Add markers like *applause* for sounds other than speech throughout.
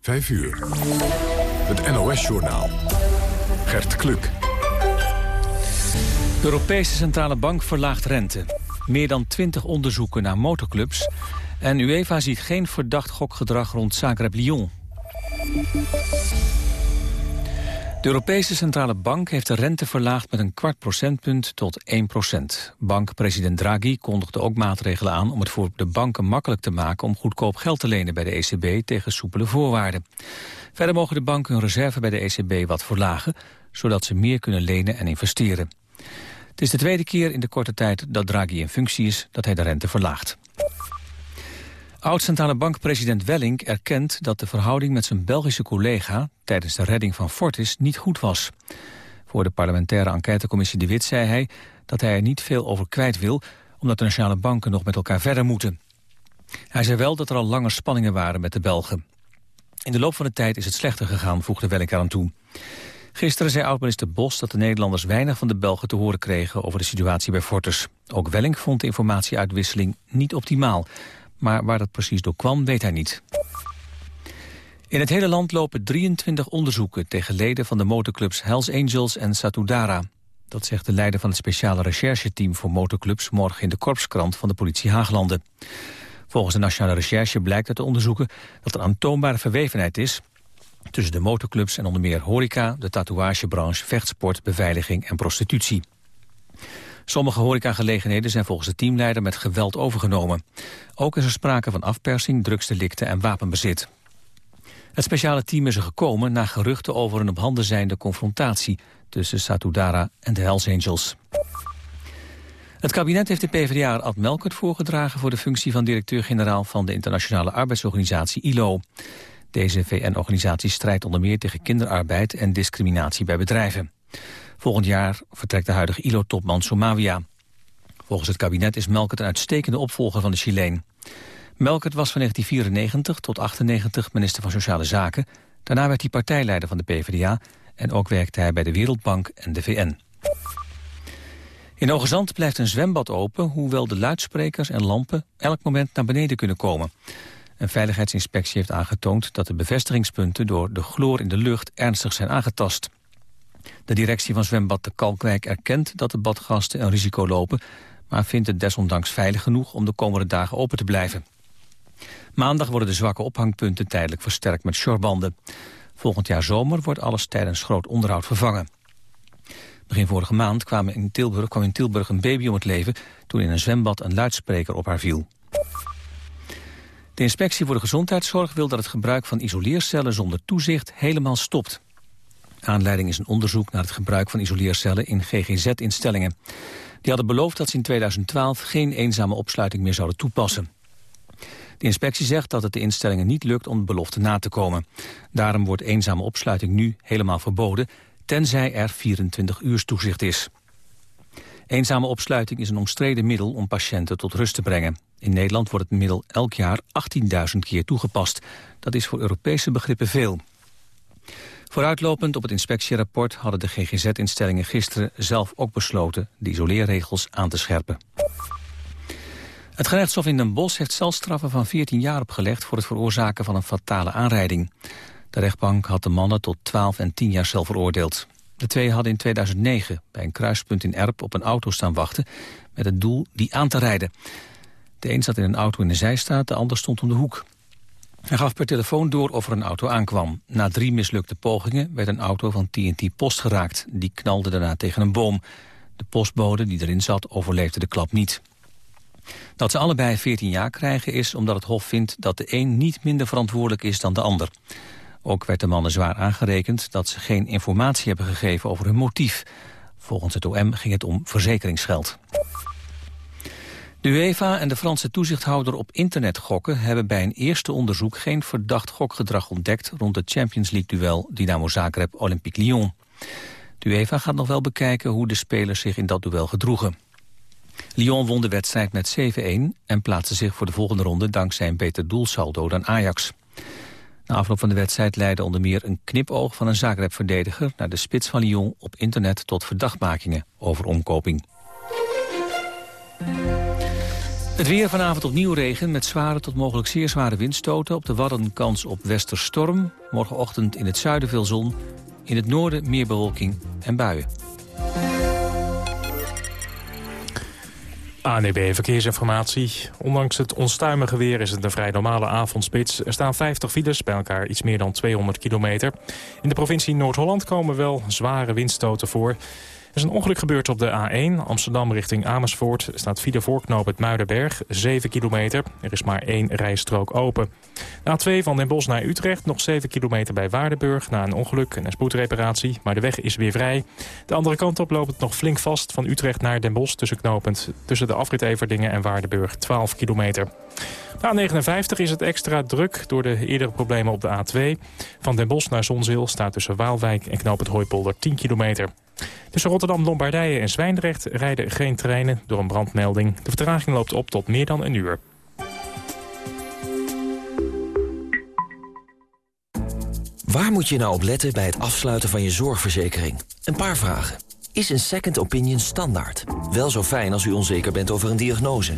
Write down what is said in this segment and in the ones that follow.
5 uur. Het NOS-journaal. Gert Kluk. De Europese Centrale Bank verlaagt rente. Meer dan 20 onderzoeken naar motorclubs. En UEFA ziet geen verdacht gokgedrag rond Zagreb-Lyon. De Europese Centrale Bank heeft de rente verlaagd met een kwart procentpunt tot 1 procent. Bankpresident Draghi kondigde ook maatregelen aan om het voor de banken makkelijk te maken om goedkoop geld te lenen bij de ECB tegen soepele voorwaarden. Verder mogen de banken hun reserve bij de ECB wat verlagen, zodat ze meer kunnen lenen en investeren. Het is de tweede keer in de korte tijd dat Draghi in functie is dat hij de rente verlaagt. Oud-centrale bankpresident Wellink erkent dat de verhouding met zijn Belgische collega tijdens de redding van Fortis niet goed was. Voor de parlementaire enquêtecommissie De Wit zei hij dat hij er niet veel over kwijt wil, omdat de nationale banken nog met elkaar verder moeten. Hij zei wel dat er al langer spanningen waren met de Belgen. In de loop van de tijd is het slechter gegaan, voegde Wellink aan toe. Gisteren zei oud-minister Bos dat de Nederlanders weinig van de Belgen te horen kregen over de situatie bij Fortis. Ook Wellink vond de informatieuitwisseling niet optimaal. Maar waar dat precies door kwam, weet hij niet. In het hele land lopen 23 onderzoeken tegen leden van de motorclubs Hells Angels en Satudara. Dat zegt de leider van het speciale rechercheteam voor motorclubs morgen in de korpskrant van de politie Haaglanden. Volgens de Nationale Recherche blijkt uit de onderzoeken dat er aantoonbare verwevenheid is tussen de motorclubs en onder meer horeca, de tatoeagebranche, vechtsport, beveiliging en prostitutie. Sommige horecagelegenheden zijn volgens de teamleider met geweld overgenomen. Ook is er sprake van afpersing, drugsdelicten en wapenbezit. Het speciale team is er gekomen na geruchten over een op handen zijnde confrontatie tussen Satudara en de Hells Angels. Het kabinet heeft de PvdA Ad Melkert voorgedragen voor de functie van directeur-generaal van de internationale arbeidsorganisatie ILO. Deze VN-organisatie strijdt onder meer tegen kinderarbeid en discriminatie bij bedrijven. Volgend jaar vertrekt de huidige ILO-topman Somavia. Volgens het kabinet is Melkert een uitstekende opvolger van de Chileen. Melkert was van 1994 tot 98 minister van Sociale Zaken. Daarna werd hij partijleider van de PvdA... en ook werkte hij bij de Wereldbank en de VN. In Hoogezand blijft een zwembad open... hoewel de luidsprekers en lampen elk moment naar beneden kunnen komen. Een veiligheidsinspectie heeft aangetoond dat de bevestigingspunten... door de chloor in de lucht ernstig zijn aangetast. De directie van zwembad de Kalkwijk erkent dat de badgasten een risico lopen... maar vindt het desondanks veilig genoeg om de komende dagen open te blijven. Maandag worden de zwakke ophangpunten tijdelijk versterkt met shorebanden. Volgend jaar zomer wordt alles tijdens groot onderhoud vervangen. Begin vorige maand kwam in, Tilburg, kwam in Tilburg een baby om het leven... toen in een zwembad een luidspreker op haar viel. De inspectie voor de gezondheidszorg wil dat het gebruik van isoleercellen zonder toezicht helemaal stopt. Aanleiding is een onderzoek naar het gebruik van isoleercellen in GGZ-instellingen. Die hadden beloofd dat ze in 2012 geen eenzame opsluiting meer zouden toepassen. De inspectie zegt dat het de instellingen niet lukt om de belofte na te komen. Daarom wordt eenzame opsluiting nu helemaal verboden, tenzij er 24 uur toezicht is. Eenzame opsluiting is een omstreden middel om patiënten tot rust te brengen. In Nederland wordt het middel elk jaar 18.000 keer toegepast. Dat is voor Europese begrippen veel. Vooruitlopend op het inspectierapport hadden de GGZ-instellingen gisteren zelf ook besloten de isoleerregels aan te scherpen. Het gerechtshof in Den Bosch heeft celstraffen van 14 jaar opgelegd voor het veroorzaken van een fatale aanrijding. De rechtbank had de mannen tot 12 en 10 jaar cel veroordeeld. De twee hadden in 2009 bij een kruispunt in Erp op een auto staan wachten met het doel die aan te rijden. De een zat in een auto in de zijstaat, de ander stond om de hoek. Hij gaf per telefoon door of er een auto aankwam. Na drie mislukte pogingen werd een auto van TNT Post geraakt. Die knalde daarna tegen een boom. De postbode die erin zat overleefde de klap niet. Dat ze allebei 14 jaar krijgen is omdat het Hof vindt dat de een niet minder verantwoordelijk is dan de ander. Ook werd de mannen zwaar aangerekend dat ze geen informatie hebben gegeven over hun motief. Volgens het OM ging het om verzekeringsgeld. De UEFA en de Franse toezichthouder op internetgokken hebben bij een eerste onderzoek geen verdacht gokgedrag ontdekt rond het Champions League-duel Dynamo Zagreb-Olympique Lyon. De UEFA gaat nog wel bekijken hoe de spelers zich in dat duel gedroegen. Lyon won de wedstrijd met 7-1 en plaatste zich voor de volgende ronde dankzij een beter doelsaldo dan Ajax. Na afloop van de wedstrijd leidde onder meer een knipoog van een Zagreb-verdediger naar de spits van Lyon op internet tot verdachtmakingen over omkoping. Het weer vanavond opnieuw regen met zware tot mogelijk zeer zware windstoten. Op de Wadden kans op westerstorm. Morgenochtend in het zuiden veel zon. In het noorden meer bewolking en buien. ANEB Verkeersinformatie. Ondanks het onstuimige weer is het een vrij normale avondspits. Er staan 50 files, bij elkaar iets meer dan 200 kilometer. In de provincie Noord-Holland komen wel zware windstoten voor. Er is een ongeluk gebeurd op de A1, Amsterdam richting Amersfoort. Er staat file voorknoop het Muidenberg, 7 kilometer. Er is maar één rijstrook open. De A2 van Den Bosch naar Utrecht, nog 7 kilometer bij Waardenburg... na een ongeluk en een spoedreparatie, maar de weg is weer vrij. De andere kant op loopt het nog flink vast van Utrecht naar Den Bosch... tussen knopend tussen de afrit Everdingen en Waardenburg, 12 kilometer. De A59 is het extra druk door de eerdere problemen op de A2. Van Den Bosch naar Zonzeel staat tussen Waalwijk en Knoop het Hooipolder 10 kilometer. Tussen Rotterdam, Lombardije en Zwijndrecht rijden geen treinen door een brandmelding. De vertraging loopt op tot meer dan een uur. Waar moet je nou op letten bij het afsluiten van je zorgverzekering? Een paar vragen. Is een second opinion standaard? Wel zo fijn als u onzeker bent over een diagnose.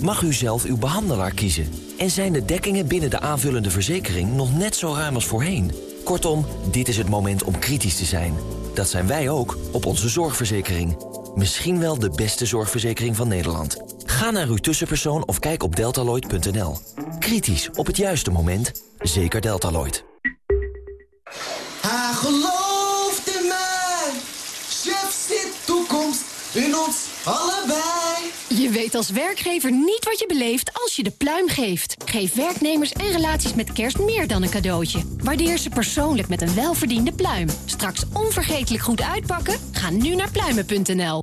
Mag u zelf uw behandelaar kiezen? En zijn de dekkingen binnen de aanvullende verzekering nog net zo ruim als voorheen? Kortom, dit is het moment om kritisch te zijn. Dat zijn wij ook op onze zorgverzekering. Misschien wel de beste zorgverzekering van Nederland. Ga naar uw tussenpersoon of kijk op deltaloid.nl. Kritisch op het juiste moment. Zeker Deltaloid. Hij gelooft in mij. Chef zit in ons allebei. Je weet als werkgever niet wat je beleeft als je de pluim geeft. Geef werknemers en relaties met kerst meer dan een cadeautje. Waardeer ze persoonlijk met een welverdiende pluim. Straks onvergetelijk goed uitpakken? Ga nu naar pluimen.nl.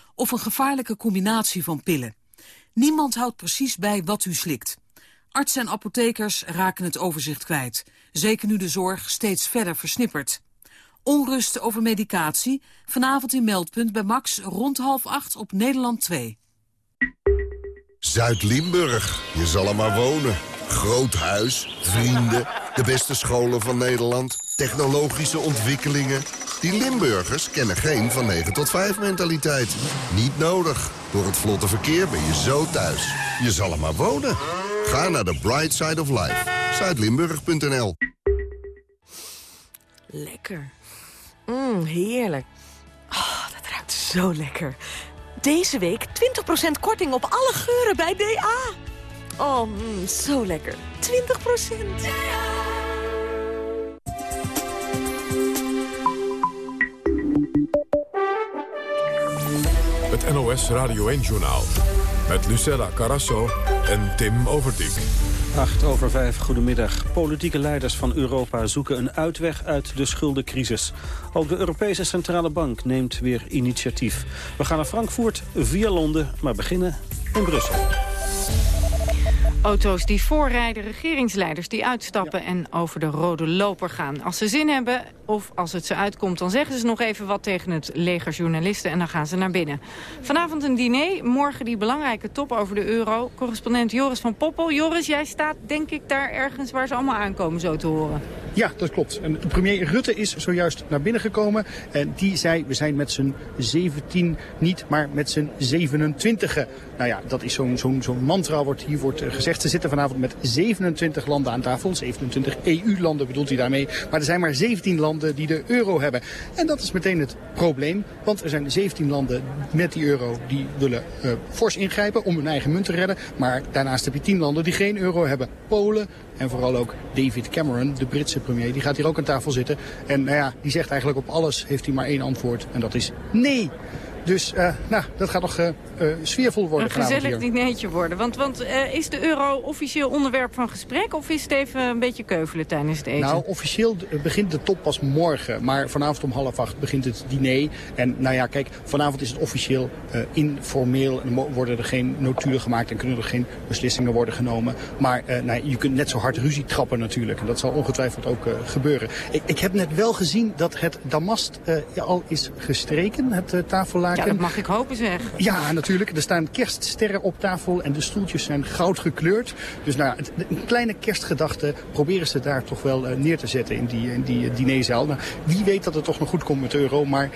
Of een gevaarlijke combinatie van pillen? Niemand houdt precies bij wat u slikt. Artsen en apothekers raken het overzicht kwijt. Zeker nu de zorg steeds verder versnippert. Onrust over medicatie. Vanavond in Meldpunt bij Max rond half acht op Nederland 2. Zuid-Limburg. Je zal er maar wonen. Groot huis, vrienden, de beste scholen van Nederland, technologische ontwikkelingen. Die Limburgers kennen geen van 9 tot 5 mentaliteit. Niet nodig. Door het vlotte verkeer ben je zo thuis. Je zal er maar wonen. Ga naar de Bright Side of Life. Zuidlimburg.nl Lekker. Mmm, heerlijk. Oh, dat ruikt zo lekker. Deze week 20% korting op alle geuren bij DA. Oh, mm, zo lekker. 20%. Het NOS Radio 1-journaal. Met Lucella Carasso en Tim Overdijk. 8 over 5, goedemiddag. Politieke leiders van Europa zoeken een uitweg uit de schuldencrisis. Ook de Europese Centrale Bank neemt weer initiatief. We gaan naar Frankfurt via Londen, maar beginnen in Brussel. Auto's die voorrijden, regeringsleiders die uitstappen en over de rode loper gaan. Als ze zin hebben of als het ze uitkomt, dan zeggen ze nog even wat tegen het leger journalisten en dan gaan ze naar binnen. Vanavond een diner, morgen die belangrijke top over de euro. Correspondent Joris van Poppel. Joris, jij staat denk ik daar ergens waar ze allemaal aankomen zo te horen. Ja, dat klopt. En premier Rutte is zojuist naar binnen gekomen. En die zei, we zijn met z'n 17 niet, maar met z'n 27. Nou ja, dat is zo'n zo'n mantra wordt hier wordt gezegd. Ze zitten vanavond met 27 landen aan tafel. 27 EU-landen bedoelt hij daarmee. Maar er zijn maar 17 landen die de euro hebben. En dat is meteen het probleem. Want er zijn 17 landen met die euro die willen uh, fors ingrijpen om hun eigen munt te redden. Maar daarnaast heb je 10 landen die geen euro hebben. Polen en vooral ook David Cameron, de Britse premier, die gaat hier ook aan tafel zitten. En nou ja, die zegt eigenlijk op alles heeft hij maar één antwoord. En dat is nee. Dus uh, nou, dat gaat nog uh, sfeervol worden Een gezellig dinertje worden. Want, want is de euro officieel onderwerp van gesprek... of is het even een beetje keuvelen tijdens het eten? Nou, officieel begint de top pas morgen. Maar vanavond om half acht begint het diner. En nou ja, kijk, vanavond is het officieel informeel. En worden er geen notulen gemaakt en kunnen er geen beslissingen worden genomen. Maar nou, je kunt net zo hard ruzie trappen natuurlijk. En dat zal ongetwijfeld ook gebeuren. Ik, ik, heb net wel gezien dat het damast al is gestreken, het Ja, dat mag ik hopen zeg. Ja, natuurlijk. Er staan kerststerren op tafel en de stoeltjes zijn goud gekleurd. Dus nou ja, een kleine kerstgedachte proberen ze daar toch wel uh, neer te zetten in die, in die uh, dinerzaal. Nou, wie weet dat het toch nog goed komt met de euro, maar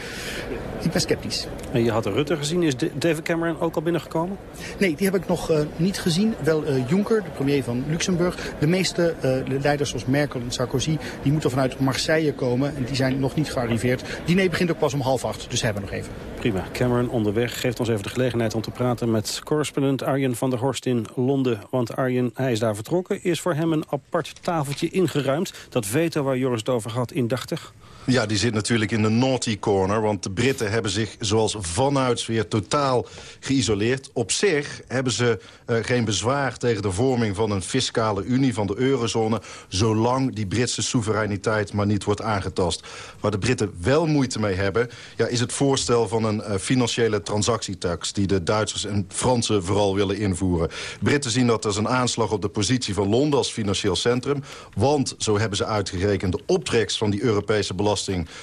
ik ben sceptisch. En je had Rutte gezien. Is David Cameron ook al binnengekomen? Nee, die heb ik nog uh, niet gezien. Wel Juncker, de premier van Luxemburg. De meeste leiders zoals Merkel en Sarkozy, die moeten vanuit Marseille komen. En die zijn nog niet gearriveerd. Diner begint ook pas om half acht, dus hebben we nog even. Prima. Cameron onderweg geeft ons even de gelegenheid om te praten met correspondent Arjen van der Horst in Londen. Want Arjen, hij is daar vertrokken. Is voor hem een apart tafeltje ingeruimd. Dat veto waar Joris het over had, indachtig? Ja, die zit natuurlijk in de naughty corner. Want de Britten hebben zich zoals vanuit weer totaal geïsoleerd. Op zich hebben ze uh, geen bezwaar tegen de vorming van een fiscale unie van de eurozone... zolang die Britse soevereiniteit maar niet wordt aangetast. Waar de Britten wel moeite mee hebben... Ja, is het voorstel van een uh, financiële transactietax... die de Duitsers en Fransen vooral willen invoeren. Britten zien dat als een aanslag op de positie van Londen als financieel centrum. Want, zo hebben ze uitgerekend, de optrekst van die Europese belasting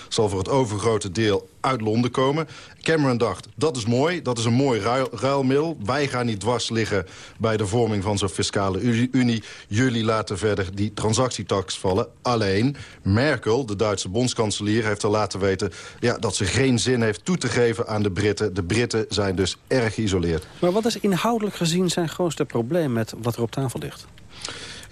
zal voor het overgrote deel uit Londen komen. Cameron dacht, dat is mooi, dat is een mooi ruil, ruilmiddel. Wij gaan niet dwars liggen bij de vorming van zo'n fiscale unie. Jullie laten verder die transactietax vallen. Alleen, Merkel, de Duitse bondskanselier, heeft al laten weten... Ja, dat ze geen zin heeft toe te geven aan de Britten. De Britten zijn dus erg geïsoleerd. Maar wat is inhoudelijk gezien zijn grootste probleem met wat er op tafel ligt?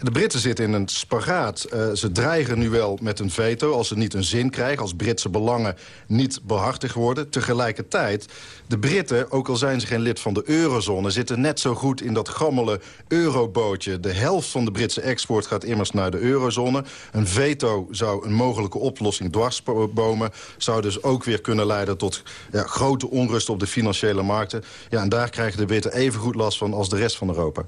De Britten zitten in een spagaat. Uh, ze dreigen nu wel met een veto als ze niet een zin krijgen... als Britse belangen niet behartigd worden. Tegelijkertijd, de Britten, ook al zijn ze geen lid van de eurozone... zitten net zo goed in dat gammele eurobootje. De helft van de Britse export gaat immers naar de eurozone. Een veto zou een mogelijke oplossing dwarsbomen. Zou dus ook weer kunnen leiden tot ja, grote onrust op de financiële markten. Ja, en daar krijgen de Britten even goed last van als de rest van Europa.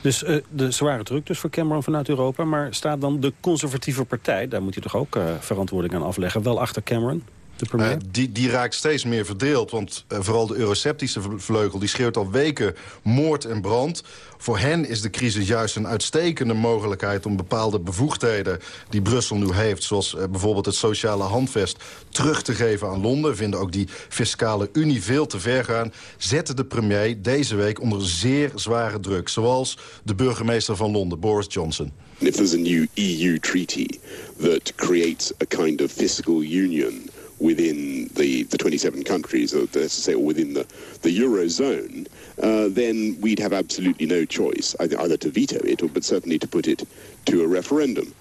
Dus uh, de zware druk dus voor Cameron vanuit Europa. Maar staat dan de conservatieve partij, daar moet hij toch ook uh, verantwoording aan afleggen... wel achter Cameron? Uh, die, die raakt steeds meer verdeeld. Want vooral de euroceptische vleugel die schreeuwt al weken moord en brand. Voor hen is de crisis juist een uitstekende mogelijkheid... om bepaalde bevoegdheden die Brussel nu heeft... zoals uh, bijvoorbeeld het sociale handvest terug te geven aan Londen. Vinden ook die fiscale unie veel te ver gaan. Zetten de premier deze week onder zeer zware druk. Zoals de burgemeester van Londen, Boris Johnson. If there's a new EU treaty that creates a kind of fiscal union within the, the 27 countries, or let's say, or within the, the Eurozone, uh, then we'd have absolutely no choice, either to veto it, or, but certainly to put it to a referendum.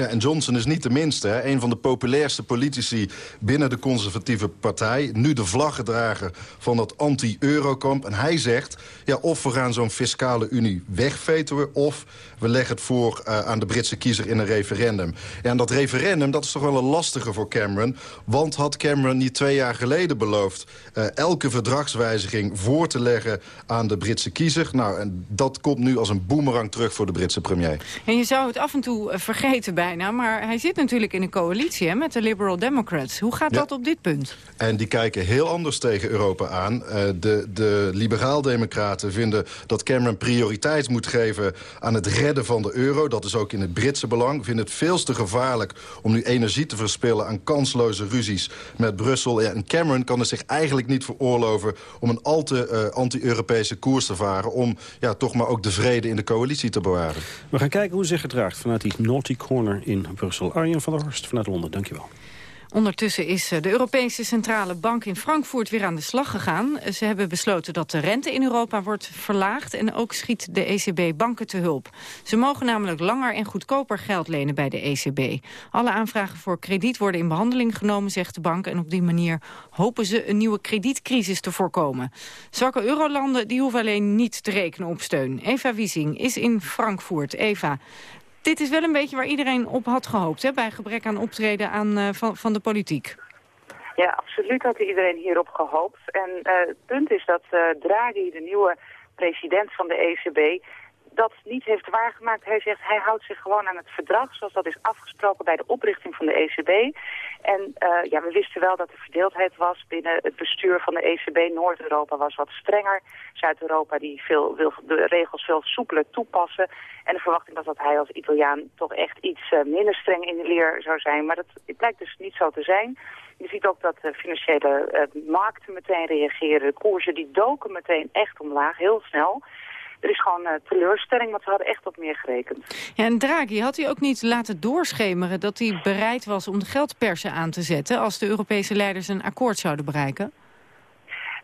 Ja, en Johnson is niet de minste. Hè? Een van de populairste politici binnen de conservatieve partij. Nu de vlaggedrager van dat anti-eurokamp. En hij zegt, ja, of we gaan zo'n fiscale unie wegvetoen... of we leggen het voor uh, aan de Britse kiezer in een referendum. Ja, en dat referendum, dat is toch wel een lastige voor Cameron. Want had Cameron niet twee jaar geleden beloofd... Uh, elke verdragswijziging voor te leggen aan de Britse kiezer? Nou, en dat komt nu als een boemerang terug voor de Britse premier. En je zou het af en toe vergeten bijna... maar hij zit natuurlijk in een coalitie hè, met de Liberal Democrats. Hoe gaat ja. dat op dit punt? En die kijken heel anders tegen Europa aan. Uh, de, de liberaal-democraten vinden dat Cameron prioriteit moet geven... aan het redden van de euro. Dat is ook in het Britse belang. Vinden het veel te gevaarlijk om nu energie te verspillen... aan kansloze ruzies met Brussel. Ja, en Cameron kan het zich eigenlijk niet veroorloven... om een al te uh, anti-Europese koers te varen... om ja, toch maar ook de vrede in de coalitie te bewaren. We gaan kijken hoe zich gedraagt vanuit die naughty corner in Brussel. Arjen van der Horst vanuit Londen, dankjewel. Ondertussen is eh, de Europese Centrale Bank in Frankfurt weer aan de slag gegaan. Ze hebben besloten dat de rente in Europa wordt verlaagd... en ook schiet de ECB banken te hulp. Ze mogen namelijk langer en goedkoper geld lenen bij de ECB. Alle aanvragen voor krediet worden in behandeling genomen, zegt de bank... en op die manier hopen ze een nieuwe kredietcrisis te voorkomen. Zwakke eurolanden die hoeven alleen niet te rekenen op steun. Eva Wiesing is in Frankfurt. Eva, dit is wel een beetje waar iedereen op had gehoopt... Hè, bij gebrek aan optreden aan, uh, van, van de politiek. Ja, absoluut had iedereen hierop gehoopt. En uh, het punt is dat uh, Draghi, de nieuwe president van de ECB, dat niet heeft waargemaakt. Hij zegt hij houdt zich gewoon aan het verdrag zoals dat is afgesproken bij de oprichting van de ECB. En uh, ja, we wisten wel dat er verdeeldheid was binnen het bestuur van de ECB. Noord-Europa was wat strenger. Zuid-Europa die veel, wil de regels veel soepeler toepassen. En de verwachting was dat hij als Italiaan toch echt iets uh, minder streng in de leer zou zijn. Maar dat het blijkt dus niet zo te zijn. Je ziet ook dat de financiële uh, markten meteen reageren. De koersen die doken meteen echt omlaag, heel snel er is gewoon uh, teleurstelling, want ze hadden echt op meer gerekend. Ja, en Draghi, had hij ook niet laten doorschemeren dat hij bereid was om de geldpersen aan te zetten... als de Europese leiders een akkoord zouden bereiken?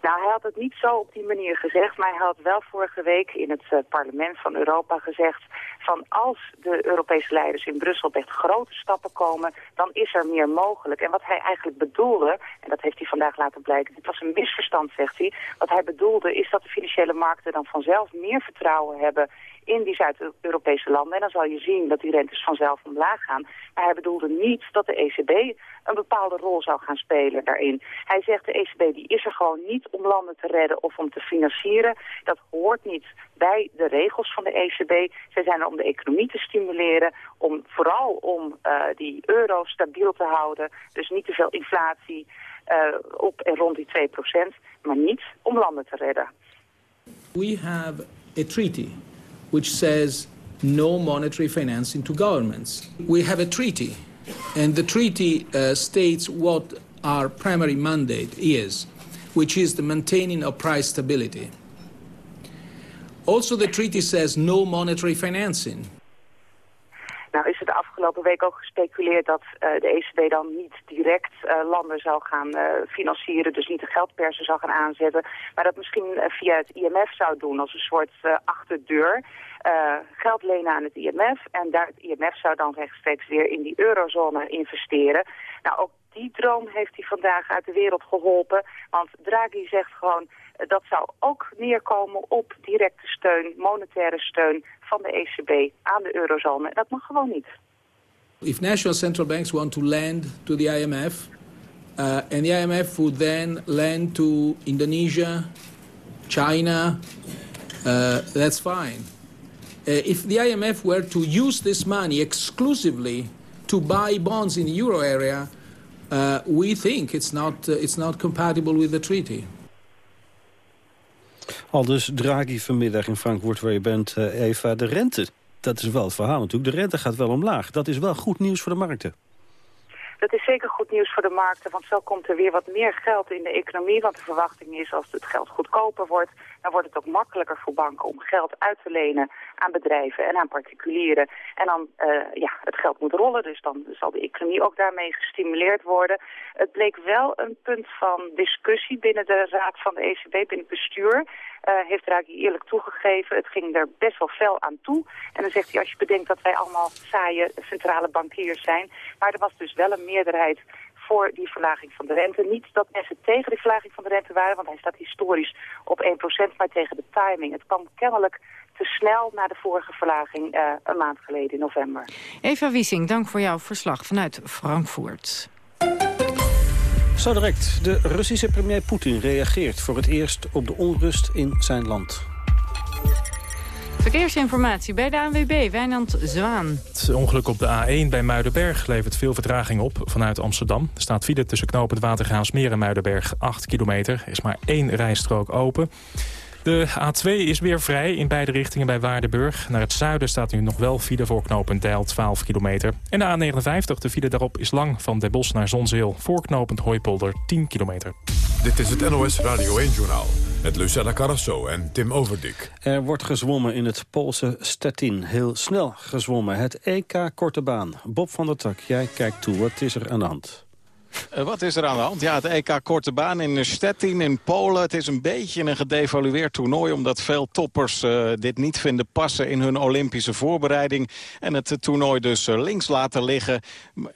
Nou, hij had het niet zo op die manier gezegd, maar hij had wel vorige week in het uh, parlement van Europa gezegd van als de Europese leiders in Brussel echt grote stappen komen, dan is er meer mogelijk. En wat hij eigenlijk bedoelde, en dat heeft hij vandaag laten blijken, het was een misverstand, zegt hij. Wat hij bedoelde is dat de financiële markten dan vanzelf meer vertrouwen hebben in die Zuid-Europese landen. En dan zal je zien dat die rentes vanzelf omlaag gaan. Maar hij bedoelde niet dat de ECB een bepaalde rol zou gaan spelen daarin. Hij zegt de ECB die is er gewoon niet om landen te redden of om te financieren. Dat hoort niet bij de regels van de ECB. Zij zijn er om de economie te stimuleren, om, vooral om uh, die euro stabiel te houden. Dus niet te veel inflatie uh, op en rond die 2%, maar niet om landen te redden. We have a treaty which says no monetary financing to governments. We have a treaty, and the treaty uh, states what our primary mandate is, which is the maintaining of price stability. Also, the treaty says no monetary financing. Nou is er de afgelopen week ook gespeculeerd dat uh, de ECB dan niet direct uh, landen zou gaan uh, financieren, dus niet de geldpersen zou gaan aanzetten, maar dat misschien via het IMF zou doen als een soort achterdeur. geld lenen aan het IMF en daar het IMF zou dan rechtstreeks weer in die eurozone investeren. Nou, ook die droom heeft hij vandaag uit de wereld geholpen, want Draghi zegt gewoon dat zou ook neerkomen op directe steun, monetaire steun van de ECB aan de eurozone. Dat mag gewoon niet. If national central banks want to lend to the IMF, uh, and the IMF would then lend to Indonesia, China, uh, that's fine. Uh, if the IMF were to use this money exclusively to buy bonds in the euro area, uh, we think it's not, uh, it's not compatible with the treaty. Al dus Draghi vanmiddag in Frankfurt waar je bent, uh, Eva. De rente, dat is wel het verhaal natuurlijk. De rente gaat wel omlaag. Dat is wel goed nieuws voor de markten. Dat is zeker goed nieuws voor de markten, want zo komt er weer wat meer geld in de economie. Want de verwachting is als het geld goedkoper wordt, dan wordt het ook makkelijker voor banken om geld uit te lenen aan bedrijven en aan particulieren. En dan, uh, ja, het geld moet rollen, dus dan zal de economie ook daarmee gestimuleerd worden. Het bleek wel een punt van discussie binnen de raad van de ECB, binnen het bestuur. Uh, heeft Draghi eerlijk toegegeven. Het ging er best wel fel aan toe. En dan zegt hij, als je bedenkt dat wij allemaal saaie centrale bankiers zijn. Maar er was dus wel een meerderheid voor die verlaging van de rente. Niet dat mensen tegen die verlaging van de rente waren, want hij staat historisch op 1%, maar tegen de timing. Het kwam kennelijk te snel na de vorige verlaging uh, een maand geleden in november. Eva Wiesing, dank voor jouw verslag vanuit Frankfurt. Zo direct. De Russische premier Poetin reageert voor het eerst op de onrust in zijn land. Verkeersinformatie bij de ANWB, Wijnand Zwaan. Het ongeluk op de A1 bij Muidenberg levert veel vertraging op vanuit Amsterdam. Er staat file tussen knooppunt Watergraafsmeer en Muidenberg 8 kilometer. Er is maar één rijstrook open. De A2 is weer vrij in beide richtingen bij Waardenburg. Naar het zuiden staat nu nog wel file voor knooppunt Deil, 12 kilometer. En de A59, de file daarop is lang van Den Bosch naar Zonzeel. Voor knooppunt Hooipolder, 10 kilometer. Dit is het NOS Radio 1-journaal met Lucella Carrasso en Tim Overdik. Er wordt gezwommen in het Poolse Stettin. Heel snel gezwommen. Het EK Korte Baan. Bob van der Tak, jij kijkt toe. Wat is er aan de hand? Uh, wat is er aan de hand? Ja, het EK Korte Baan in Stettin in Polen. Het is een beetje een gedevalueerd toernooi... omdat veel toppers uh, dit niet vinden passen in hun Olympische voorbereiding. En het uh, toernooi dus links laten liggen.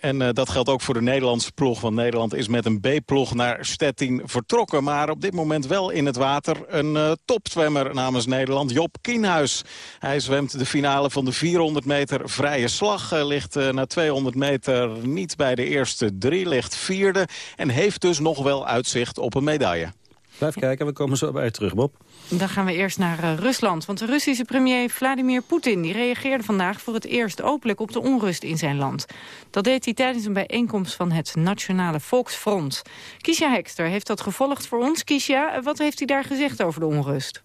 En dat geldt ook voor de Nederlandse ploeg. Want Nederland is met een B-ploeg naar Stettin vertrokken. Maar op dit moment wel in het water een topzwemmer namens Nederland. Job Kienhuis. Hij zwemt de finale van de 400 meter vrije slag. ligt na 200 meter niet bij de eerste drie. Ligt vierde en heeft dus nog wel uitzicht op een medaille. Blijf kijken, we komen zo bij je terug, Bob. Dan gaan we eerst naar uh, Rusland. Want de Russische premier Vladimir Poetin die reageerde vandaag voor het eerst openlijk op de onrust in zijn land. Dat deed hij tijdens een bijeenkomst van het Nationale Volksfront. Kisha Hekster heeft dat gevolgd voor ons. Kisha, wat heeft hij daar gezegd over de onrust?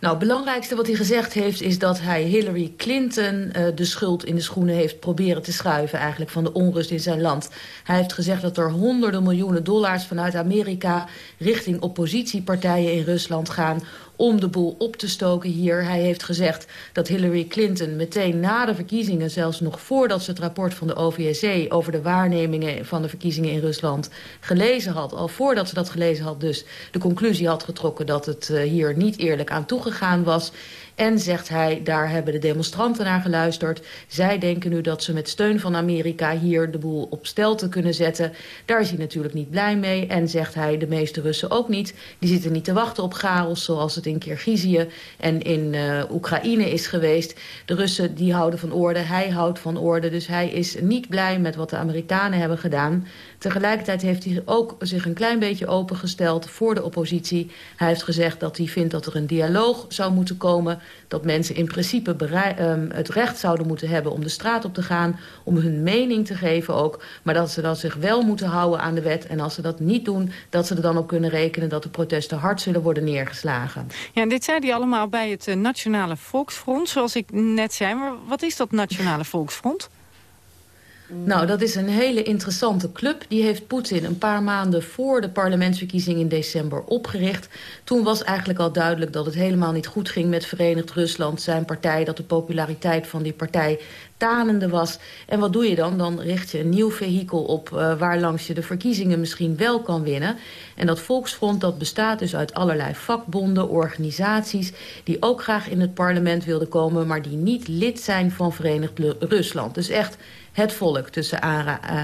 Nou, het belangrijkste wat hij gezegd heeft is dat hij Hillary Clinton uh, de schuld in de schoenen heeft proberen te schuiven eigenlijk van de onrust in zijn land. Hij heeft gezegd dat er honderden miljoenen dollars vanuit Amerika richting oppositiepartijen in Rusland gaan om de boel op te stoken hier. Hij heeft gezegd dat Hillary Clinton meteen na de verkiezingen... zelfs nog voordat ze het rapport van de OVSE... over de waarnemingen van de verkiezingen in Rusland gelezen had... al voordat ze dat gelezen had dus de conclusie had getrokken... dat het uh, hier niet eerlijk aan toegegaan was... En zegt hij, daar hebben de demonstranten naar geluisterd. Zij denken nu dat ze met steun van Amerika hier de boel op stelte kunnen zetten. Daar is hij natuurlijk niet blij mee. En zegt hij, de meeste Russen ook niet. Die zitten niet te wachten op chaos zoals het in Kirgizië en in uh, Oekraïne is geweest. De Russen die houden van orde, hij houdt van orde. Dus hij is niet blij met wat de Amerikanen hebben gedaan. Tegelijkertijd heeft hij ook zich een klein beetje opengesteld voor de oppositie. Hij heeft gezegd dat hij vindt dat er een dialoog zou moeten komen. Dat mensen in principe um, het recht zouden moeten hebben om de straat op te gaan. Om hun mening te geven ook. Maar dat ze dat zich wel moeten houden aan de wet. En als ze dat niet doen, dat ze er dan op kunnen rekenen dat de protesten hard zullen worden neergeslagen. Ja, en dit zei hij allemaal bij het uh, Nationale Volksfront, zoals ik net zei. Maar wat is dat Nationale Volksfront? Nou, dat is een hele interessante club. Die heeft Poetin een paar maanden voor de parlementsverkiezing in december opgericht. Toen was eigenlijk al duidelijk dat het helemaal niet goed ging met Verenigd Rusland, zijn partij. Dat de populariteit van die partij tanende was. En wat doe je dan? Dan richt je een nieuw vehikel op uh, waar langs je de verkiezingen misschien wel kan winnen. En dat Volksfront dat bestaat dus uit allerlei vakbonden, organisaties... die ook graag in het parlement wilden komen... maar die niet lid zijn van Verenigd Rusland. Dus echt het volk tussen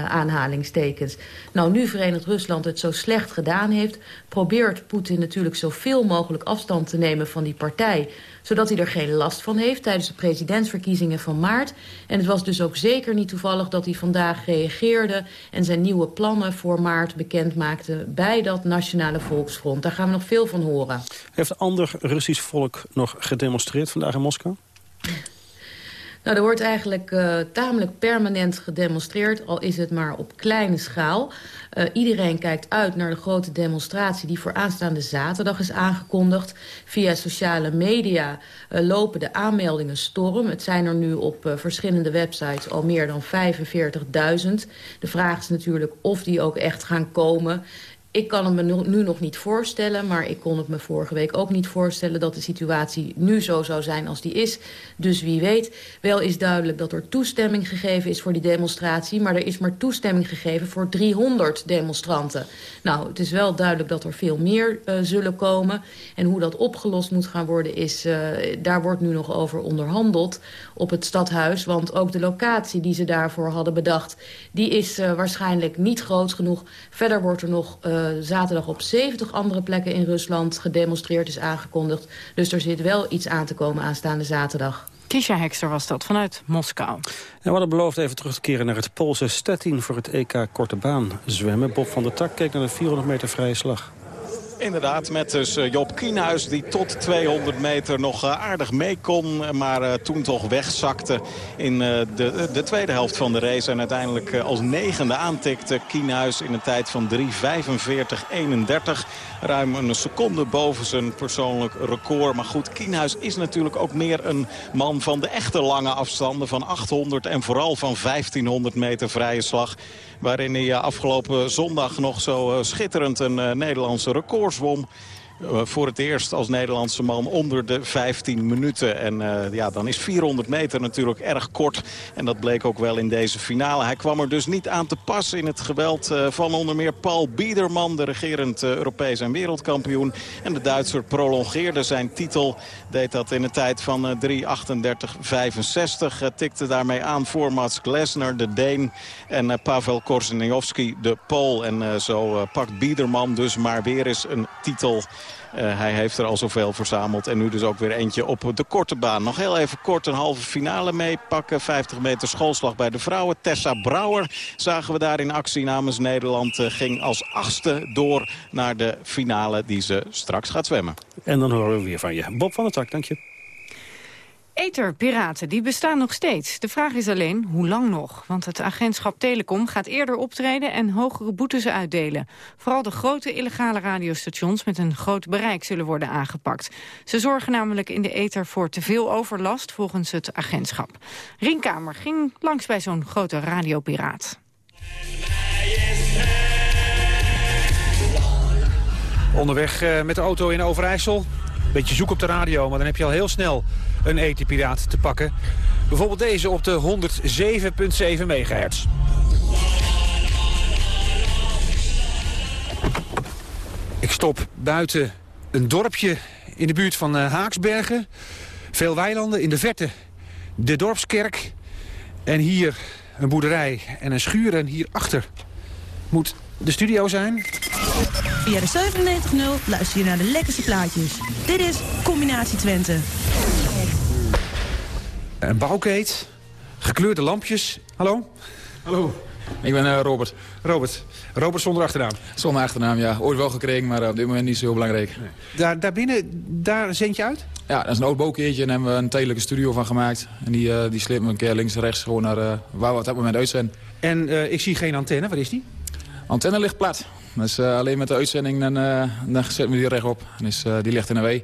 aanhalingstekens. Nou, nu Verenigd Rusland het zo slecht gedaan heeft... probeert Poetin natuurlijk zoveel mogelijk afstand te nemen van die partij zodat hij er geen last van heeft tijdens de presidentsverkiezingen van maart. En het was dus ook zeker niet toevallig dat hij vandaag reageerde... en zijn nieuwe plannen voor maart bekend maakte bij dat Nationale Volksfront. Daar gaan we nog veel van horen. Heeft ander Russisch volk nog gedemonstreerd vandaag in Moskou? Nou, er wordt eigenlijk uh, tamelijk permanent gedemonstreerd, al is het maar op kleine schaal. Uh, iedereen kijkt uit naar de grote demonstratie die voor aanstaande zaterdag is aangekondigd. Via sociale media uh, lopen de aanmeldingen storm. Het zijn er nu op verschillende websites al meer dan 45.000. De vraag is natuurlijk of die ook echt gaan komen. Ik kan het me nu nog niet voorstellen, maar ik kon het me vorige week ook niet voorstellen... dat de situatie nu zo zou zijn als die is. Dus wie weet, wel is duidelijk dat er toestemming gegeven is voor die demonstratie... maar er is maar toestemming gegeven voor 300 demonstranten. Nou, het is wel duidelijk dat er veel meer uh, zullen komen. En hoe dat opgelost moet gaan worden, is, uh, daar wordt nu nog over onderhandeld op het stadhuis. Want ook de locatie die ze daarvoor hadden bedacht, die is uh, waarschijnlijk niet groot genoeg. Verder wordt er nog zaterdag op 70 andere plekken in Rusland gedemonstreerd, is aangekondigd. Dus er zit wel iets aan te komen aanstaande zaterdag. Kisha Hekster was dat vanuit Moskou. En we hadden beloofd even terug te keren naar het Poolse Stettin... voor het EK Korte Baan zwemmen. Bob van der Tak keek naar de 400 meter vrije slag. Inderdaad, met dus eh, Job Kienhuis die tot 200 meter nog eh, aardig mee kon. Maar uh, toen toch wegzakte in de, de tweede helft van de race. En uiteindelijk als negende aantikte Kienhuis in een tijd van 3.45.31. Ruim een seconde boven zijn persoonlijk record. Maar goed, Kienhuis is natuurlijk ook meer een man van de echte lange afstanden. Van 800 en vooral van 1500 meter vrije slag. Waarin hij afgelopen zondag nog zo schitterend een Nederlandse record zwom. Voor het eerst als Nederlandse man onder de 15 minuten. En ja, dan is 400 meter natuurlijk erg kort. En dat bleek ook wel in deze finale. Hij kwam er dus niet aan te pas in het geweld van onder meer Paul Biederman... de regerend Europees en wereldkampioen. En de Duitser prolongeerde zijn titel. Deed dat in een tijd van 3.38.65. tikte daarmee aan voor Mats Glesner, de Deen. En Pavel Korzeniowski, de Pool. En zo pakt Biederman dus maar weer eens een titel hij heeft er al zoveel verzameld. En nu dus ook weer eentje op de korte baan. Nog heel even kort een halve finale meepakken. 50 meter schoolslag bij de vrouwen. Tessa Brouwer zagen we daar in actie namens Nederland. ging als achtste door naar de finale die ze straks gaat zwemmen. En dan horen we weer van je. Bob van der Tak, dank je. Etherpiraten, die bestaan nog steeds. De vraag is alleen, hoe lang nog? Want het agentschap Telecom gaat eerder optreden en hogere boetes uitdelen. Vooral de grote illegale radiostations met een groot bereik zullen worden aangepakt. Ze zorgen namelijk in de ether voor te veel overlast volgens het agentschap. Rienkamer ging langs bij zo'n grote radiopiraat. Onderweg eh, met de auto in Overijssel. Beetje zoek op de radio, maar dan heb je al heel snel een etipiraat te pakken. Bijvoorbeeld deze op de 107.7 megahertz. Ik stop buiten een dorpje in de buurt van eh, Haaksbergen. Veel weilanden, in de verte de dorpskerk. En hier een boerderij en een schuur. En hierachter moet de studio zijn. Via de 97.0 luister je naar de lekkerste plaatjes. Dit is Combinatie Twente. Een bouwkeet, gekleurde lampjes. Hallo? Hallo. Ik ben uh, Robert. Robert. Robert zonder achternaam? Zonder achternaam, ja. Ooit wel gekregen, maar op dit moment niet zo heel belangrijk. Nee. Daar, daar binnen, daar zend je uit? Ja, dat is een oud bouwkeertje en daar hebben we een tijdelijke studio van gemaakt. En die, uh, die slepen we een keer links en rechts gewoon naar uh, waar we op dat moment uitzenden. En ik zie geen antenne, waar is die? antenne ligt plat. Dus uh, alleen met de uitzending dan, uh, dan zetten we die rechtop. Dus uh, die ligt in de wei.